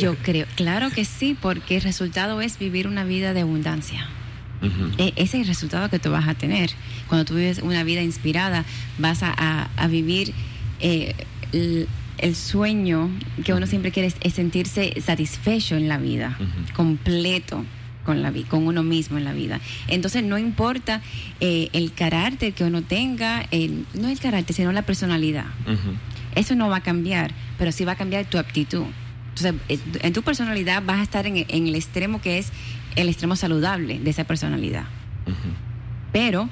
Yo creo, claro que sí, porque el resultado es vivir una vida de abundancia. E- ese es el resultado que tú vas a tener. Cuando tú vives una vida inspirada, vas a, a- a vivir eh, el, el sueño que uno siempre quiere, es, es sentirse satisfecho en la vida, completo con, la, con uno mismo en la vida. Entonces no importa eh, el carácter que uno tenga, el- no el carácter, sino la personalidad. Eso no va a cambiar, pero sí va a cambiar tu actitud. Entonces, eh, en tu personalidad vas a estar en, en el extremo que es el extremo saludable de esa personalidad. Pero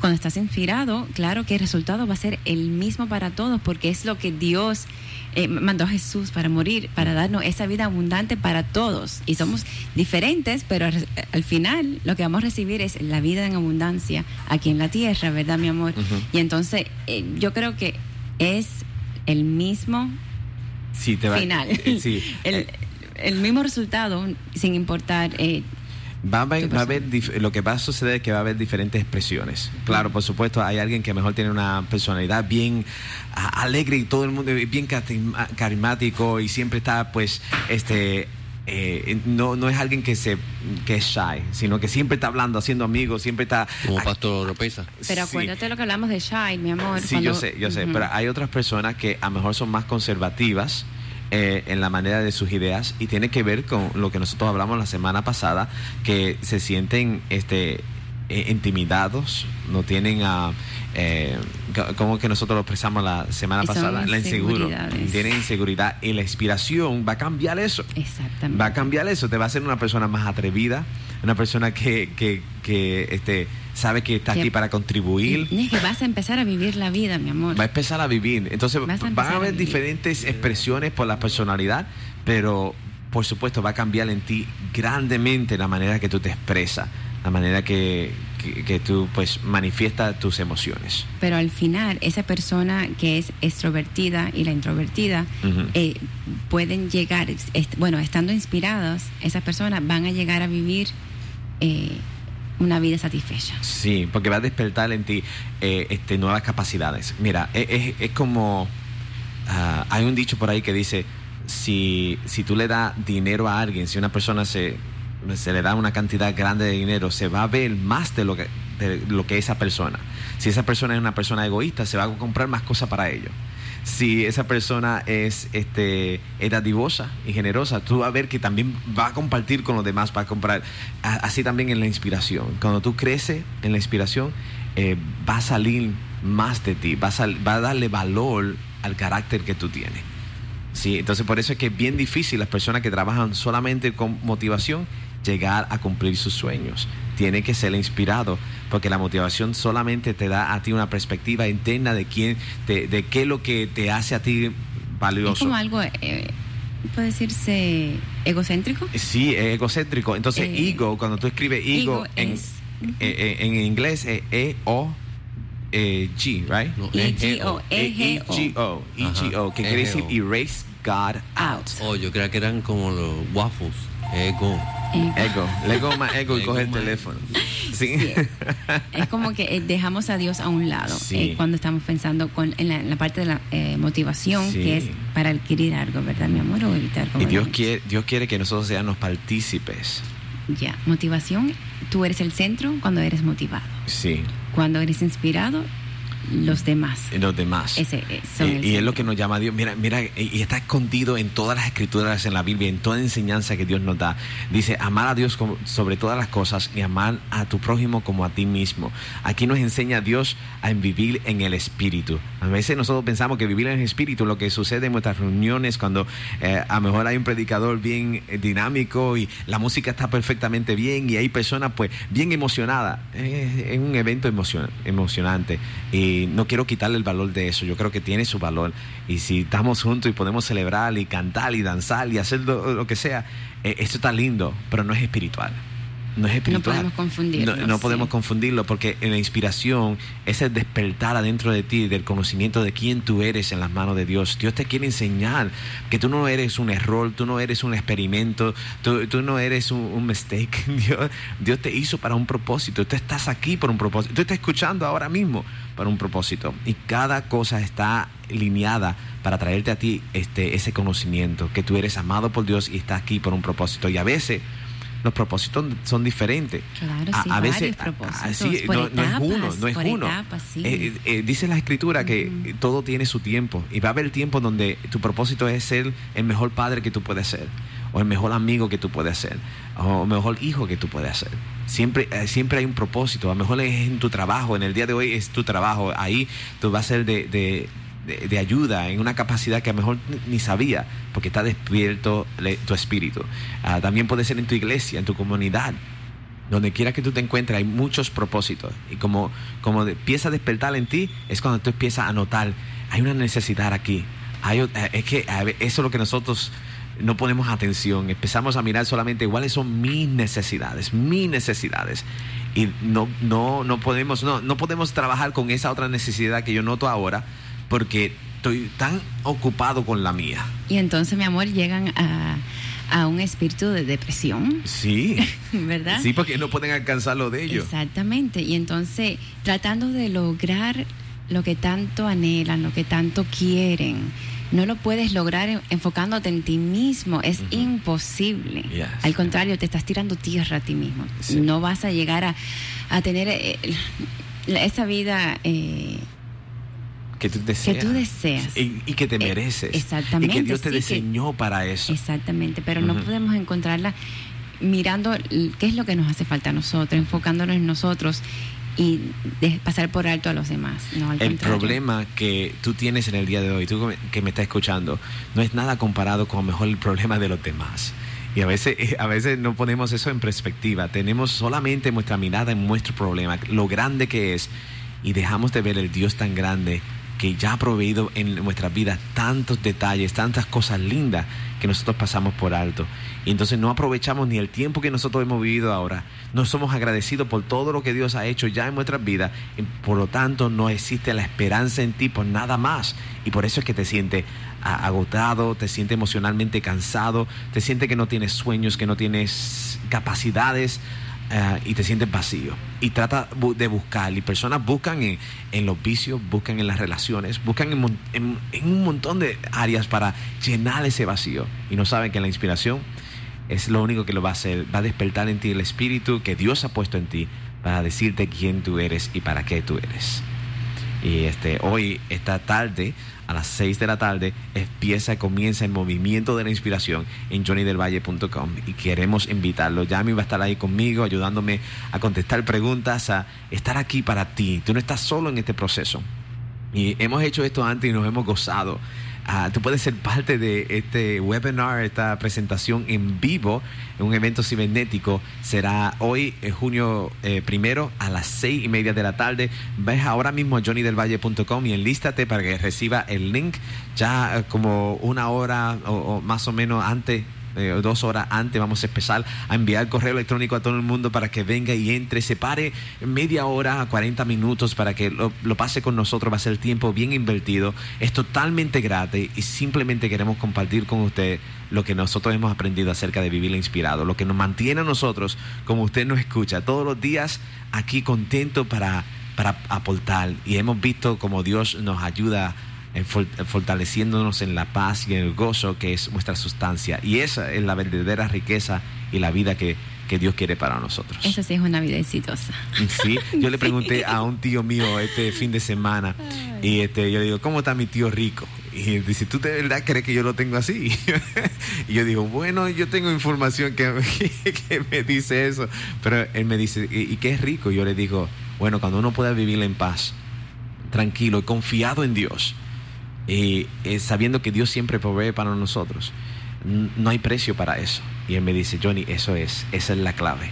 cuando estás inspirado, claro que el resultado va a ser el mismo para todos, porque es lo que Dios eh, mandó a Jesús para morir, para darnos esa vida abundante para todos. Y somos diferentes, pero al, al final lo que vamos a recibir es la vida en abundancia aquí en la tierra, ¿verdad, mi amor? Y entonces eh, yo creo que es el mismo Sí, te va- final, eh, Sí. el, el mismo resultado sin importar eh, Va a, haber, ¿Qué va a haber lo que va a suceder es que va a haber diferentes expresiones. Claro, por supuesto, hay alguien que mejor tiene una personalidad bien alegre y todo el mundo es bien carismático y siempre está, pues, este. eh, no, no es alguien que se que es shy, sino que siempre está hablando, haciendo amigos, siempre está Como Pastor Oropesa. Pero sí. acuérdate lo que hablamos de Shy, mi amor. Sí, cuando- yo sé, yo sé, pero hay otras personas que a lo mejor son más conservativas eh, en la manera de sus ideas y tiene que ver con lo que nosotros hablamos la semana pasada, que se sienten este eh, intimidados, no tienen a como que nosotros lo expresamos la semana pasada, la inseguro, inseguridades. tienen inseguridad y la inspiración va a cambiar eso. Exactamente. Va a cambiar eso, te va a hacer una persona más atrevida, una persona que, que, que este, sabe que está Que- aquí para contribuir Es que vas a empezar a vivir la vida, mi amor. va a empezar a vivir. Entonces Vas a van a haber diferentes expresiones por la personalidad, pero por supuesto va a cambiar en ti grandemente la manera que tú te expresas, la manera que, que, que tú pues manifiestas tus emociones. Pero al final, esa persona que es extrovertida y la introvertida eh, pueden llegar, est- bueno, estando inspiradas, esas personas van a llegar a vivir eh, una vida satisfecha. Sí, porque va a despertar en ti eh, este, nuevas capacidades. Mira, es, es- como... ah, hay un dicho por ahí que dice, si, si tú le das dinero a alguien, si una persona se, se le da una cantidad grande de dinero, se va a ver más de lo que, de lo que esa persona. Si esa persona es una persona egoísta, se va a comprar más cosas para ellos. Si esa persona es este, es y generosa, tú vas a ver que también va a compartir con los demás, va a comprar. Así también en la inspiración. Cuando tú creces en la inspiración, eh, va a salir más de ti, va a, va a darle valor al carácter que tú tienes. Sí, entonces por eso es que es bien difícil las personas que trabajan solamente con motivación llegar a cumplir sus sueños. Tiene que ser inspirado, porque la motivación solamente te da a ti una perspectiva interna de quién, de, de qué es lo que te hace a ti Es valioso. como algo, eh, puede decirse, egocéntrico. Sí, es egocéntrico. Entonces, Eh, ego, cuando tú escribes ego, ego en, es- eh, eh, en inglés es E-O. eh, G, right? No, E-G-O, E- E-G-O. E-G-O, E-G-O, Ajá, que quiere decir erase God out. Oh, yo creía que eran como los waffles. Ego. Ego. Ego, lego más ego y coge el teléfono. Sí. Sí. Es como que eh, dejamos a Dios a un lado Sí. eh, cuando estamos pensando con, en, la, en la parte de la eh, motivación, Sí. que es para adquirir algo, ¿verdad, mi amor? O evitar Y Dios quiere, Dios quiere que nosotros seamos partícipes. Ya, motivación, tú eres el centro cuando eres motivado. Sí. Cuando eres inspirado, los demás. Los demás. Ese, eh, son Y, es lo que nos llama a Dios. Mira, mira, y está escondido en todas las escrituras en la Biblia, en toda enseñanza que Dios nos da. Dice, amar a Dios sobre todas las cosas y amar a tu prójimo como a ti mismo. Aquí nos enseña Dios a vivir en el Espíritu. A veces nosotros pensamos que vivir en el Espíritu, lo que sucede en nuestras reuniones, cuando eh, a lo mejor hay un predicador bien eh, dinámico y la música está perfectamente bien y hay personas pues bien emocionadas. Eh, es un evento emocion- emocionante y no quiero quitarle el valor de eso. Yo creo que tiene su valor y si estamos juntos y podemos celebrar y cantar y danzar y hacer lo, que sea, eh, esto está lindo, pero no es espiritual. No es espiritual. podemos confundirlo, No, no podemos confundirlo porque en la inspiración es el despertar adentro de ti del conocimiento de quién tú eres en las manos de Dios. Dios te quiere enseñar que tú no eres un error, tú no eres un experimento, tú, tú no eres un, un mistake. Dios, Dios te hizo para un propósito. Tú estás aquí por un propósito. Tú estás escuchando ahora mismo para un propósito. Y cada cosa está lineada para traerte a ti este, ese conocimiento, que tú eres amado por Dios y estás aquí por un propósito. Y a veces los propósitos son diferentes. Claro, A- sí, a veces, a- sí, no, no es uno, no es uno. etapas, sí. Eh, eh, dice la escritura que todo tiene su tiempo y va a haber tiempo donde tu propósito es ser el mejor padre que tú puedes ser o el mejor amigo que tú puedes ser o el mejor hijo que tú puedes ser. Siempre, eh, siempre hay un propósito. A lo mejor es en tu trabajo. En el día de hoy es tu trabajo. Ahí tú vas a ser de, de- de- ayuda en una capacidad que a lo mejor ni- sabía porque está despierto tu espíritu. Ah, también puede ser en tu iglesia, en tu comunidad. Donde quiera que tú te encuentres hay muchos propósitos. Y como, como empieza a despertar en ti, es cuando tú empiezas a notar, hay una necesidad aquí. Hay, eh, es que eso es lo que nosotros no ponemos atención. Empezamos a mirar solamente cuáles son mis necesidades, mis necesidades. Y no, no, no podemos, no, no podemos trabajar con esa otra necesidad que yo noto ahora, porque estoy tan ocupado con la mía. Y entonces, mi amor, llegan a, a un espíritu de depresión, Sí. ¿verdad? Sí, porque no pueden alcanzar lo de ellos. Exactamente. Y entonces, tratando de lograr lo que tanto anhelan, lo que tanto quieren, no lo puedes lograr en- enfocándote en ti mismo. Es imposible. Yes. Al contrario, te estás tirando tierra a ti mismo. Sí. No vas a llegar a, a tener eh, esa vida eh, que tú deseas. que tú deseas. Y, y que te Eh, mereces. exactamente, Y que Dios te sí, que- diseñó para eso. Exactamente, pero no podemos encontrarla mirando qué es lo que nos hace falta a nosotros, enfocándonos en nosotros y de pasar por alto a los demás. No, El contrario. problema que tú tienes en el día de hoy, tú que me- estás escuchando, no es nada comparado con mejor el problema de los demás. Y a veces, a veces no ponemos eso en perspectiva. Tenemos solamente nuestra mirada en nuestro problema, lo grande que es, y dejamos de ver el Dios tan grande que ya ha proveído en nuestras vidas tantos detalles, tantas cosas lindas que nosotros pasamos por alto. Y entonces no aprovechamos ni el tiempo que nosotros hemos vivido ahora. No somos agradecidos por todo lo que Dios ha hecho ya en nuestras vidas. Y por lo tanto, no existe la esperanza en ti por nada más. Y por eso es que te sientes agotado, te sientes emocionalmente cansado, te sientes que no tienes sueños, que no tienes capacidades eh, y te sientes vacío. Y trata de buscar. Y personas buscan en, los vicios, buscan en las relaciones, buscan en- en un montón de áreas para llenar ese vacío. Y no saben que la inspiración es lo único que lo va a hacer. Va a despertar en ti el espíritu que Dios ha puesto en ti para decirte quién tú eres y para qué tú eres. Y este, hoy, esta tarde, a las 6 de la tarde, empieza, comienza el movimiento de la inspiración en johnnydelvalle.com y queremos invitarlo. Yami va a estar ahí conmigo, ayudándome a contestar preguntas, a estar aquí para ti. Tú no estás solo en este proceso. Y hemos hecho esto antes y nos hemos gozado. Ah, tú puedes ser parte de este webinar, esta presentación en vivo, un evento cibernético. Será hoy, eh, junio eh, primero, a las seis y media de la tarde. Ves ahora mismo a johnnydelvalle.com y enlístate para que reciba el link ya eh, como una hora o, o más o menos antes eh, dos horas antes vamos a empezar a enviar correo electrónico a todo el mundo para que venga y entre, se pare media hora, 40 minutos para que lo, pase con nosotros, va a ser tiempo bien invertido, es totalmente gratis y simplemente queremos compartir con usted lo que nosotros hemos aprendido acerca de vivir inspirado, lo que nos mantiene a nosotros, como usted nos escucha, todos los días aquí contento para, para aportar y hemos visto como Dios nos ayuda en for- fortaleciéndonos en la paz y en el gozo que es nuestra sustancia. Y esa es la verdadera riqueza y la vida que, que Dios quiere para nosotros. Eso sí es una vida exitosa. Sí, yo le pregunté a un tío mío este fin de semana y este, yo le digo, ¿cómo está mi tío rico? Y él dice, ¿tú de verdad crees que yo lo tengo así? y yo digo, bueno, yo tengo información que, que me dice eso. Pero él me dice, ¿y, y qué es rico? Y yo le digo, bueno, cuando uno pueda vivir en paz, tranquilo y confiado en Dios, y eh, sabiendo que Dios siempre provee para nosotros, no hay precio para eso. Y él me dice, Johnny, eso es, esa es la clave.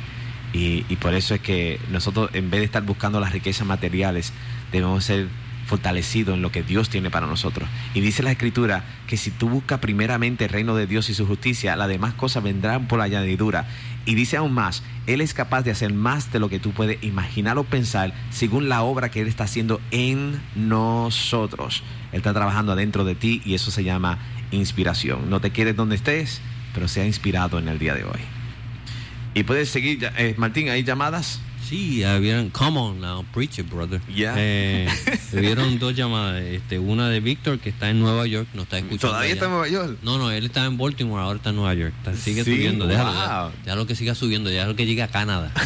Y, y por eso es que nosotros, en vez de estar buscando las riquezas materiales, debemos ser fortalecidos en lo que Dios tiene para nosotros. Y dice la Escritura que si tú buscas primeramente el reino de Dios y su justicia, las demás cosas vendrán por la añadidura. Y dice aún más, Él es capaz de hacer más de lo que tú puedes imaginar o pensar según la obra que Él está haciendo en nosotros. Él está trabajando adentro de ti y eso se llama inspiración. No te quieres donde estés, pero sea inspirado en el día de hoy. Y puedes seguir, eh, Martín, ¿hay llamadas? Sí, habían, come on now, preach it, brother. Ya. Eh, hubieron dos llamadas, este, una de Víctor que está en Nueva York, nos está escuchando. ¿Todavía allá. está en Nueva York? No, no, él está en Baltimore, ahora está en Nueva York. Está- sigue Sí, subiendo, déjalo, wow. ya, déjalo que siga subiendo, déjalo que llegue a Canadá.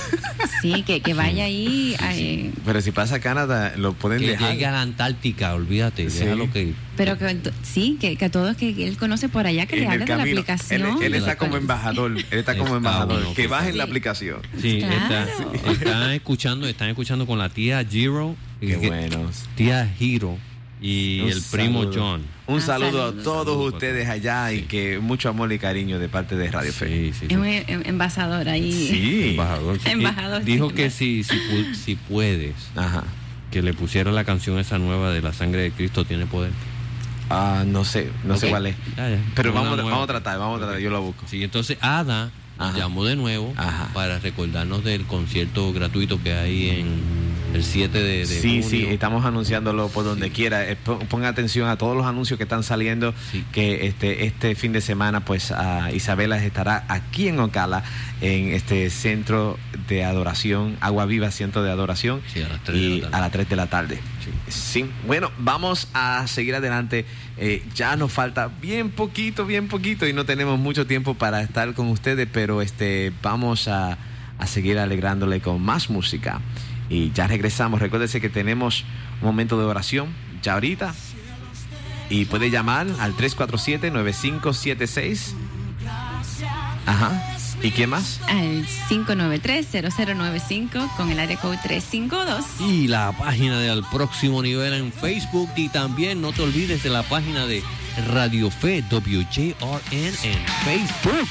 Sí, que, que vaya ahí. eh, Pero si pasa a Canadá, lo pueden que dejar. llegue a la Antártica, olvídate, Sí. déjalo que... pero que sí, que, que a todos que él conoce por allá, que le en el hable de la aplicación. Él, está como embajador. Él está como embajador. bueno, que pues. bajen la aplicación. Sí, Claro. está, están escuchando, están escuchando con la tía Giro, Qué que- buenos. tía Giro y Un el primo saludo. John. Un Ah, saludo a todos ustedes allá y que mucho amor y cariño de parte de Radio Fe. Sí, sí, Es sí. un em- embajador ahí. Sí. Embajador. sí. Embajador, Dijo que si, si, si puedes, Ajá. que le pusiera la canción esa nueva de la sangre de Cristo tiene poder. Ah, no sé, no sé cuál es. Ya, ya. Pero vamos, vamos a tratar, vamos a tratar, yo lo busco. Sí, entonces Ada Ajá. llamó de nuevo Ajá. para recordarnos del concierto gratuito que hay en el 7 de, de Sí, junio. sí, estamos anunciándolo por donde quiera. Eh, pon- Ponga atención a todos los anuncios que están saliendo. Sí. Que este este fin de semana, pues, a Isabela estará aquí en Ocala, en este centro de adoración, Agua Viva, centro de adoración. Sí, a las tres de y la tarde. a las 3 de la tarde. Sí. Bueno, vamos a seguir adelante. Eh, ya nos falta bien poquito, bien poquito y no tenemos mucho tiempo para estar con ustedes, pero este vamos a, a seguir alegrándole con más música. Y ya regresamos. Recuérdese que tenemos un momento de oración ya ahorita. Y puede llamar al 347-9576. Ajá. ¿Y qué más? Al 593-0095 con el área code 352. Y la página de Al Próximo Nivel en Facebook. Y también no te olvides de la página de Radio Fe WJRN en Facebook.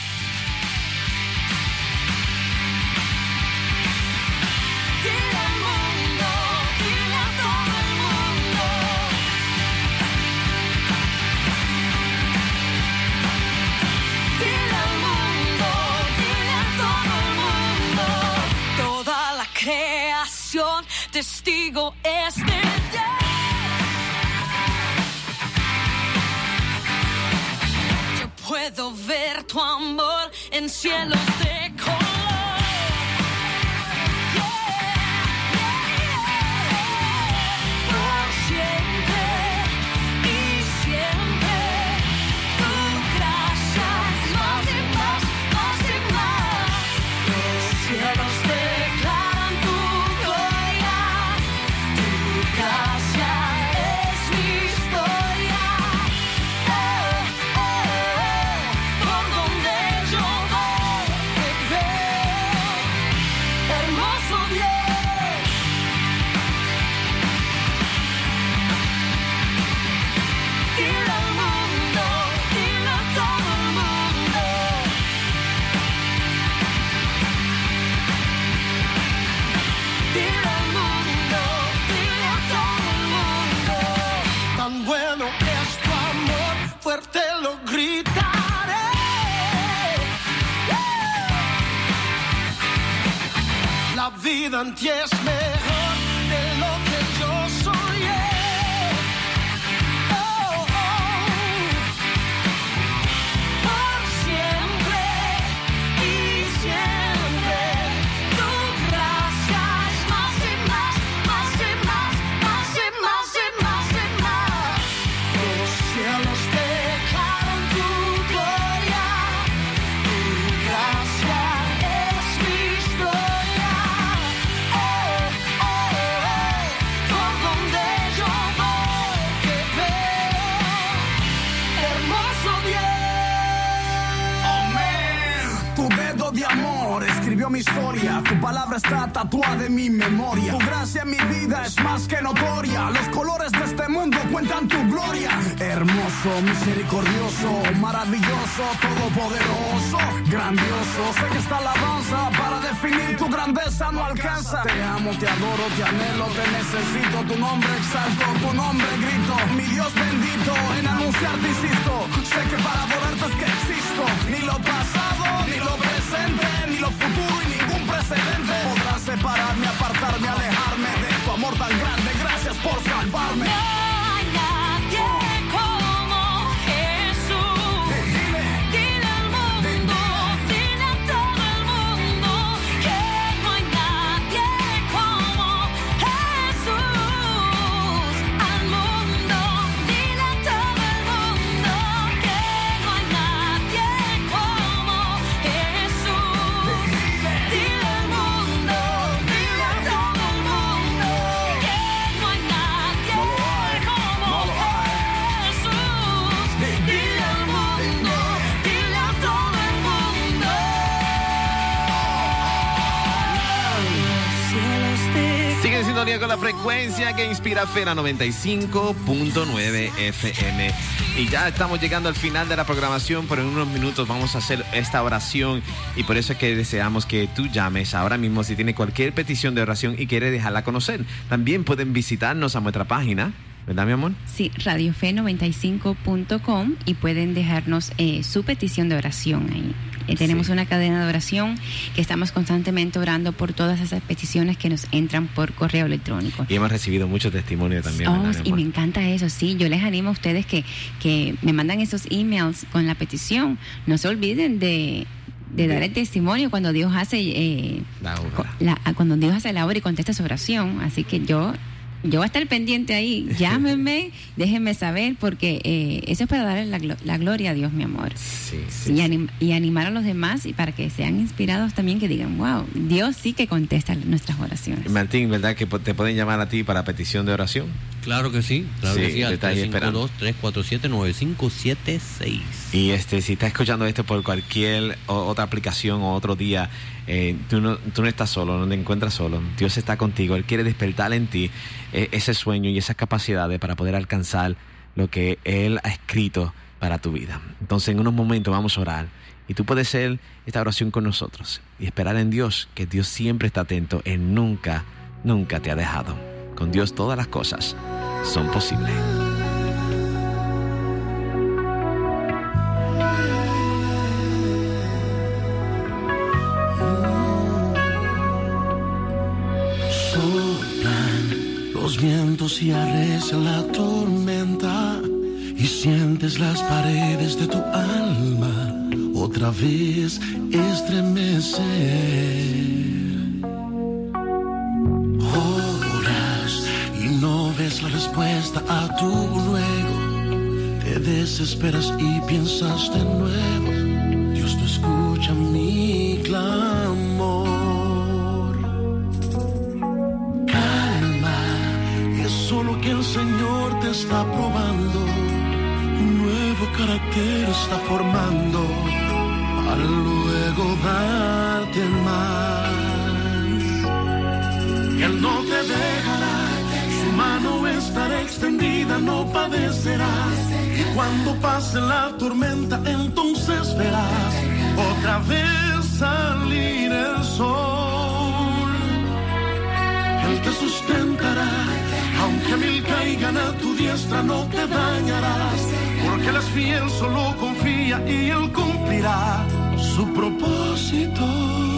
Testigo es de Dios. Yo puedo ver tu amor en cielos de color. Necesito. Tu que inspira Fera 95.9 FM. Y ya estamos llegando al final de la programación, pero en unos minutos vamos a hacer esta oración y por eso es que deseamos que tú llames ahora mismo si tienes cualquier petición de oración y quieres dejarla conocer. También pueden visitarnos a nuestra página, ¿verdad mi amor? Sí, radiofe95.com y pueden dejarnos eh, su petición de oración ahí. Eh, tenemos Sí. una cadena de oración que estamos constantemente orando por todas esas peticiones que nos entran por correo electrónico. Y hemos recibido mucho testimonio también. Oh, ¿verdad, mi y me encanta eso, sí. Yo les animo a ustedes que, que me mandan esos emails con la petición. No se olviden de, de dar el testimonio cuando Dios hace eh, La obra. la- cuando Dios hace la obra y contesta su oración. Así que yo yo voy a estar pendiente ahí. Llámenme, déjenme saber porque eh, eso es para darle la, glo- la gloria a Dios, mi amor. Sí, sí, y, sí. anim- y animar a los demás y para que sean inspirados también que digan, wow, Dios sí que contesta nuestras oraciones. Martín, ¿verdad que te pueden llamar a ti para petición de oración? Claro que sí, claro Sí, que sí, al está ahí esperando. 352-347-9576. Y este, si estás escuchando esto por cualquier otra aplicación o otro día, eh, tú, no, tú no estás solo, no te encuentras solo. Dios está contigo. Él quiere despertar en ti eh, ese sueño y esas capacidades para poder alcanzar lo que Él ha escrito para tu vida. Entonces, en unos momentos vamos a orar. Y tú puedes hacer esta oración con nosotros y esperar en Dios, que Dios siempre está atento. Él nunca, nunca te ha dejado. Con Dios todas las cosas son posibles. Los vientos y arrecia la tormenta y sientes las paredes de tu alma otra vez estremecer. Oras y no ves la respuesta a tu ruego. Te desesperas y piensas de nuevo. Dios no escucha mi clamor. Solo que el Señor te está probando. Un nuevo carácter está formando para luego darte más. Él no te dejará, su mano estará extendida, no padecerás. Cuando pase la tormenta, entonces verás otra vez salir el sol. Él te sustentará, aunque mil caigan a tu diestra, no te dañarás, porque él es fiel, solo confía y él cumplirá su propósito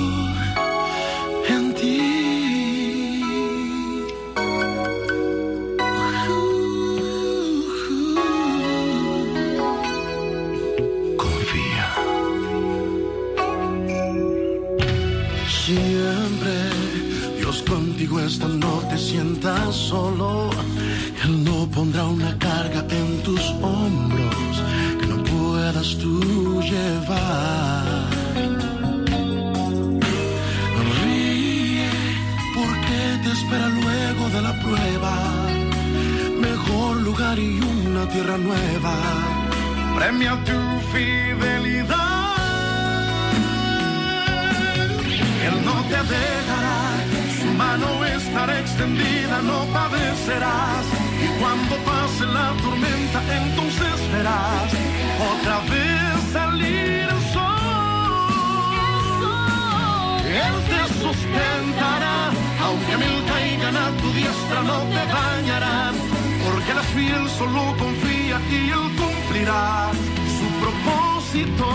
está, no te sientas solo. Él no pondrá una carga en tus hombros que no puedas tú llevar. Ríe porque te espera luego de la prueba. Mejor lugar y una tierra nueva. Premia tu fidelidad. Él no te dejará, mano estará extendida, no padecerás. Y cuando pase la tormenta, entonces verás otra vez salir el sol. Él te sustentará, aunque mil caigan a tu diestra, no te dañarán. Porque es fiel, solo confía y él cumplirá su propósito.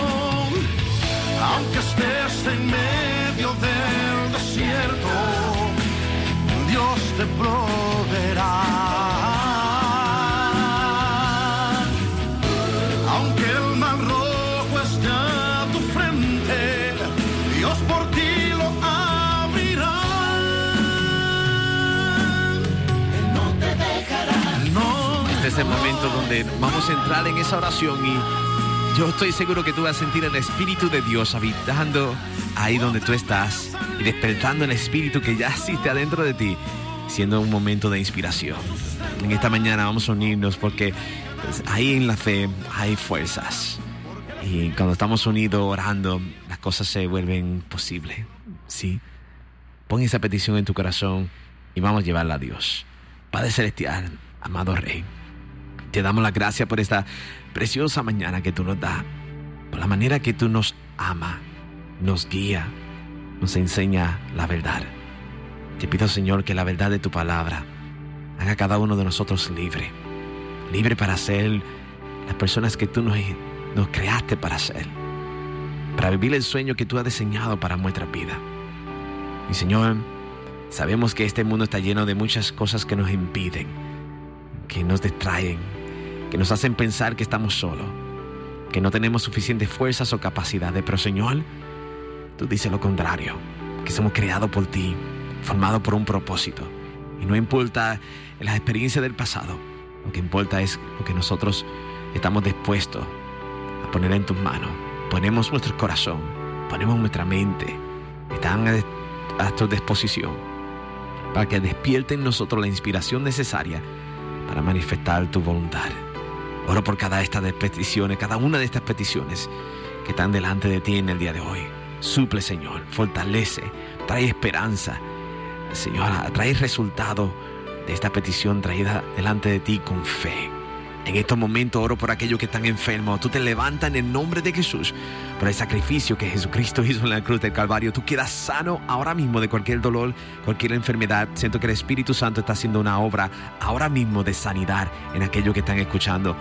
Aunque estés en medio del desierto, Dios te proveerá. Aunque el mar rojo esté a tu frente, Dios por ti lo abrirá. Él no te dejará. No. Este es el momento donde vamos a entrar en esa oración y yo estoy seguro que tú vas a sentir el Espíritu de Dios habitando ahí donde tú estás y despertando el Espíritu que ya existe adentro de ti, siendo un momento de inspiración. En esta mañana vamos a unirnos porque ahí en la fe hay fuerzas. Y cuando estamos unidos orando, las cosas se vuelven posibles. ¿Sí? Pon esa petición en tu corazón y vamos a llevarla a Dios. Padre Celestial, amado Rey, te damos la gracia por esta preciosa mañana que tú nos das, por la manera que tú nos ama, nos guía, nos enseña la verdad. Te pido, Señor, que la verdad de tu palabra haga cada uno de nosotros libre, libre para ser las personas que tú nos, nos creaste para ser, para vivir el sueño que tú has diseñado para nuestra vida. Y Señor, sabemos que este mundo está lleno de muchas cosas que nos impiden, que nos distraen, que nos hacen pensar que estamos solos, que no tenemos suficientes fuerzas o capacidades, pero Señor, tú dices lo contrario, que somos creados por ti, formados por un propósito. Y no importa las experiencias del pasado, lo que importa es lo que nosotros estamos dispuestos a poner en tus manos. Ponemos nuestro corazón, ponemos nuestra mente, están a, tu disposición para que despierte en nosotros la inspiración necesaria para manifestar tu voluntad. Oro por cada esta de peticiones, cada una de estas peticiones que están delante de ti en el día de hoy. Suple, Señor, fortalece, trae esperanza. Señor, trae resultado de esta petición traída delante de ti con fe. En estos momentos oro por aquellos que están enfermos. Tú te levantas en el nombre de Jesús por el sacrificio que Jesucristo hizo en la cruz del Calvario. Tú quedas sano ahora mismo de cualquier dolor, cualquier enfermedad. Siento que el Espíritu Santo está haciendo una obra ahora mismo de sanidad en aquellos que están escuchando.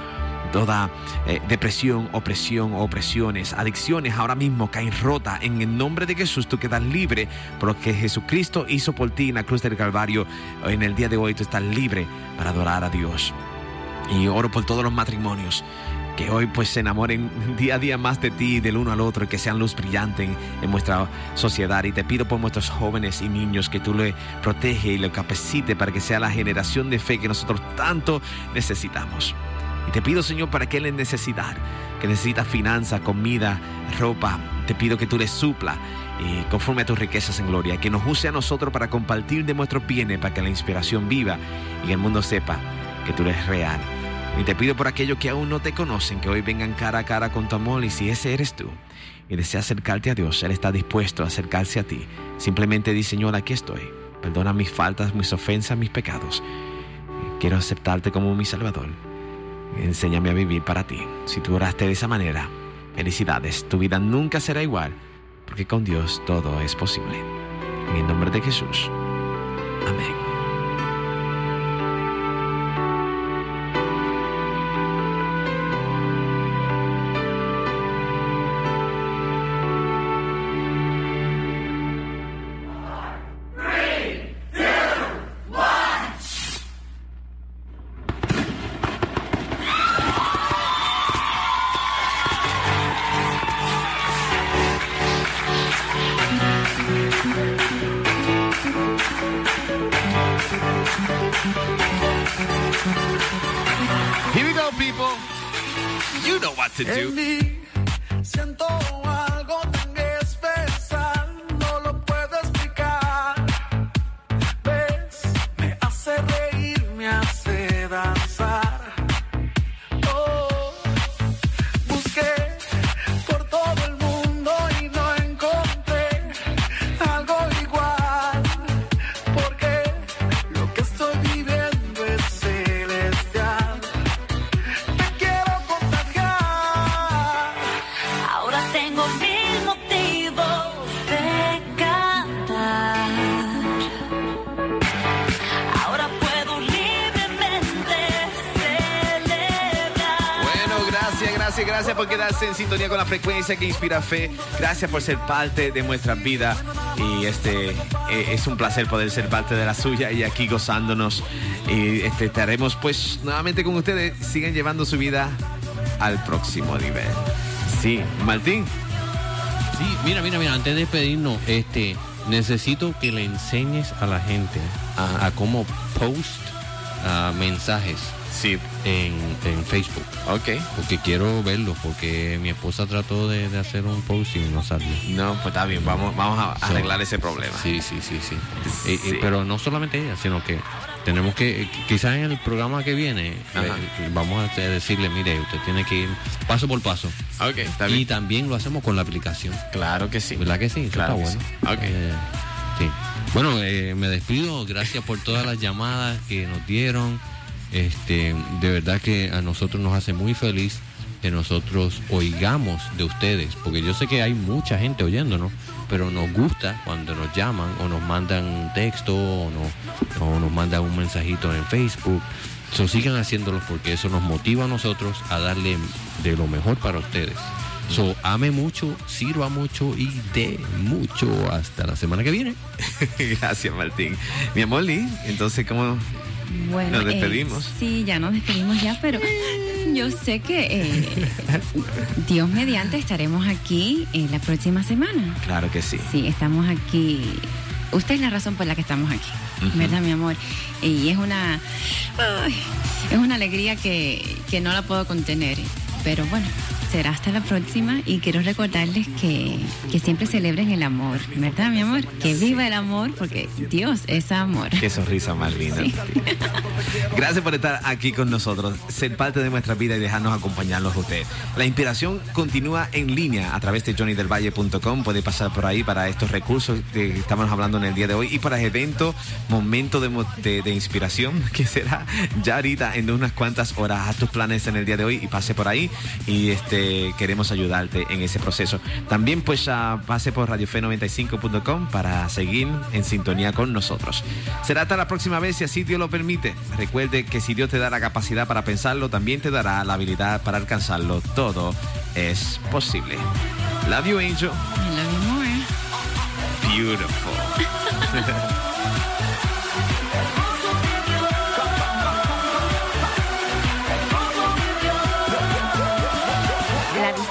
Toda eh, depresión, opresión, opresiones, adicciones ahora mismo caen rota. En el nombre de Jesús tú quedas libre por lo que Jesucristo hizo por ti en la cruz del Calvario. En el día de hoy tú estás libre para adorar a Dios. Y oro por todos los matrimonios que hoy pues se enamoren día a día más de ti, del uno al otro, y que sean luz brillante en, nuestra sociedad. Y te pido por nuestros jóvenes y niños que tú le protege y le capacite para que sea la generación de fe que nosotros tanto necesitamos. Y te pido, Señor, para que Él en necesidad, que necesita finanzas, comida, ropa, te pido que tú le supla y conforme a tus riquezas en gloria, que nos use a nosotros para compartir de nuestros bienes, para que la inspiración viva y el mundo sepa que tú eres real. Y te pido por aquellos que aún no te conocen, que hoy vengan cara a cara con tu amor y si ese eres tú y deseas acercarte a Dios, Él está dispuesto a acercarse a ti. Simplemente di, Señor, aquí estoy. Perdona mis faltas, mis ofensas, mis pecados. Quiero aceptarte como mi Salvador. Enséñame a vivir para ti. Si tú oraste de esa manera, felicidades. Tu vida nunca será igual, porque con Dios todo es posible. En el nombre de Jesús. Amén. Sintonía con la frecuencia que inspira fe. Gracias por ser parte de nuestra vida. Y este eh, es un placer poder ser parte de la suya y aquí gozándonos. Y este, estaremos pues nuevamente con ustedes. Sigan llevando su vida al próximo nivel. Sí, Martín. Sí, mira, mira, mira, antes de despedirnos, este, necesito que le enseñes a la gente a, a cómo post ah, mensajes Sí, en, en Facebook. ok. Porque quiero verlo, porque mi esposa trató de, de hacer un post y no salió. No, pues está bien, vamos, vamos a So, arreglar ese problema. Sí, sí, sí, sí. Sí. pero no solamente ella, sino que tenemos que, eh, quizás en el programa que viene, eh, vamos a decirle, mire, usted tiene que ir paso por paso. Ok, está Y bien. también lo hacemos con la aplicación. Claro que sí. ¿Verdad que sí? Eso Claro está bueno. sí. Ok. Eh, sí. Bueno, eh, me despido. Gracias por todas las llamadas que nos dieron. Este, de verdad que a nosotros nos hace muy feliz que nosotros oigamos de ustedes, porque yo sé que hay mucha gente oyéndonos, pero nos gusta cuando nos llaman o nos mandan un texto o, no- o nos mandan un mensajito en Facebook. So, sigan haciéndolo porque eso nos motiva a nosotros a darle de lo mejor para ustedes. So, ame mucho, sirva mucho y dé mucho. Hasta la semana que viene. Gracias, Martín. Mi amor, Lee, entonces, ¿cómo Bueno, Nos eh, sí, ya nos despedimos ya, pero yo sé que eh, Dios mediante estaremos aquí eh, la próxima semana. Claro que sí. Sí, estamos aquí. Usted es la razón por la que estamos aquí. ¿verdad, mi amor? Y es una, ay, es una alegría que, que no la puedo contener. Pero bueno, será hasta la próxima y quiero recordarles que, que siempre celebren el amor, ¿verdad, mi amor? Que viva el amor porque Dios es amor. Qué sonrisa más linda. Gracias por estar aquí con nosotros, ser parte de nuestra vida y dejarnos acompañarlos a usted. La inspiración continúa en línea a través de johnnydelvalle.com. Puede pasar por ahí para estos recursos que estamos hablando en el día de hoy y para el evento Momento de, de- de Inspiración, que será ya ahorita en unas cuantas horas. Haz tus planes en el día de hoy y pase por ahí y este queremos ayudarte en ese proceso. También pues ah, pase por radiofe95.com para seguir en sintonía con nosotros. Será hasta la próxima vez si así Dios lo permite. Recuerde que si Dios te da la capacidad para pensarlo, también te dará la habilidad para alcanzarlo. Todo es posible. Love you, Angel. I love you more. Beautiful.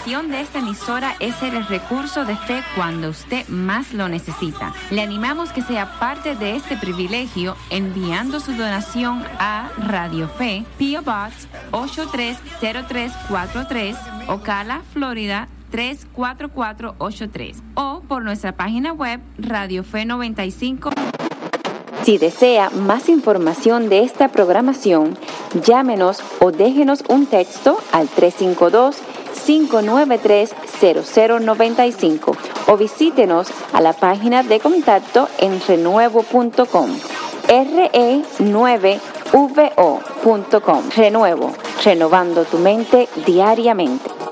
La visión de esta emisora es ser el recurso de fe cuando usted más lo necesita. Le animamos que sea parte de este privilegio enviando su donación a Radio Fe, P.O. Box 830343, Ocala, Florida 34483 o por nuestra página web radiofe 95 Si desea más información de esta programación, llámenos o déjenos un texto al 352-593-0095 o visítenos a la página de contacto en renuevo.com. re9vo.com. Renuevo, renovando tu mente diariamente.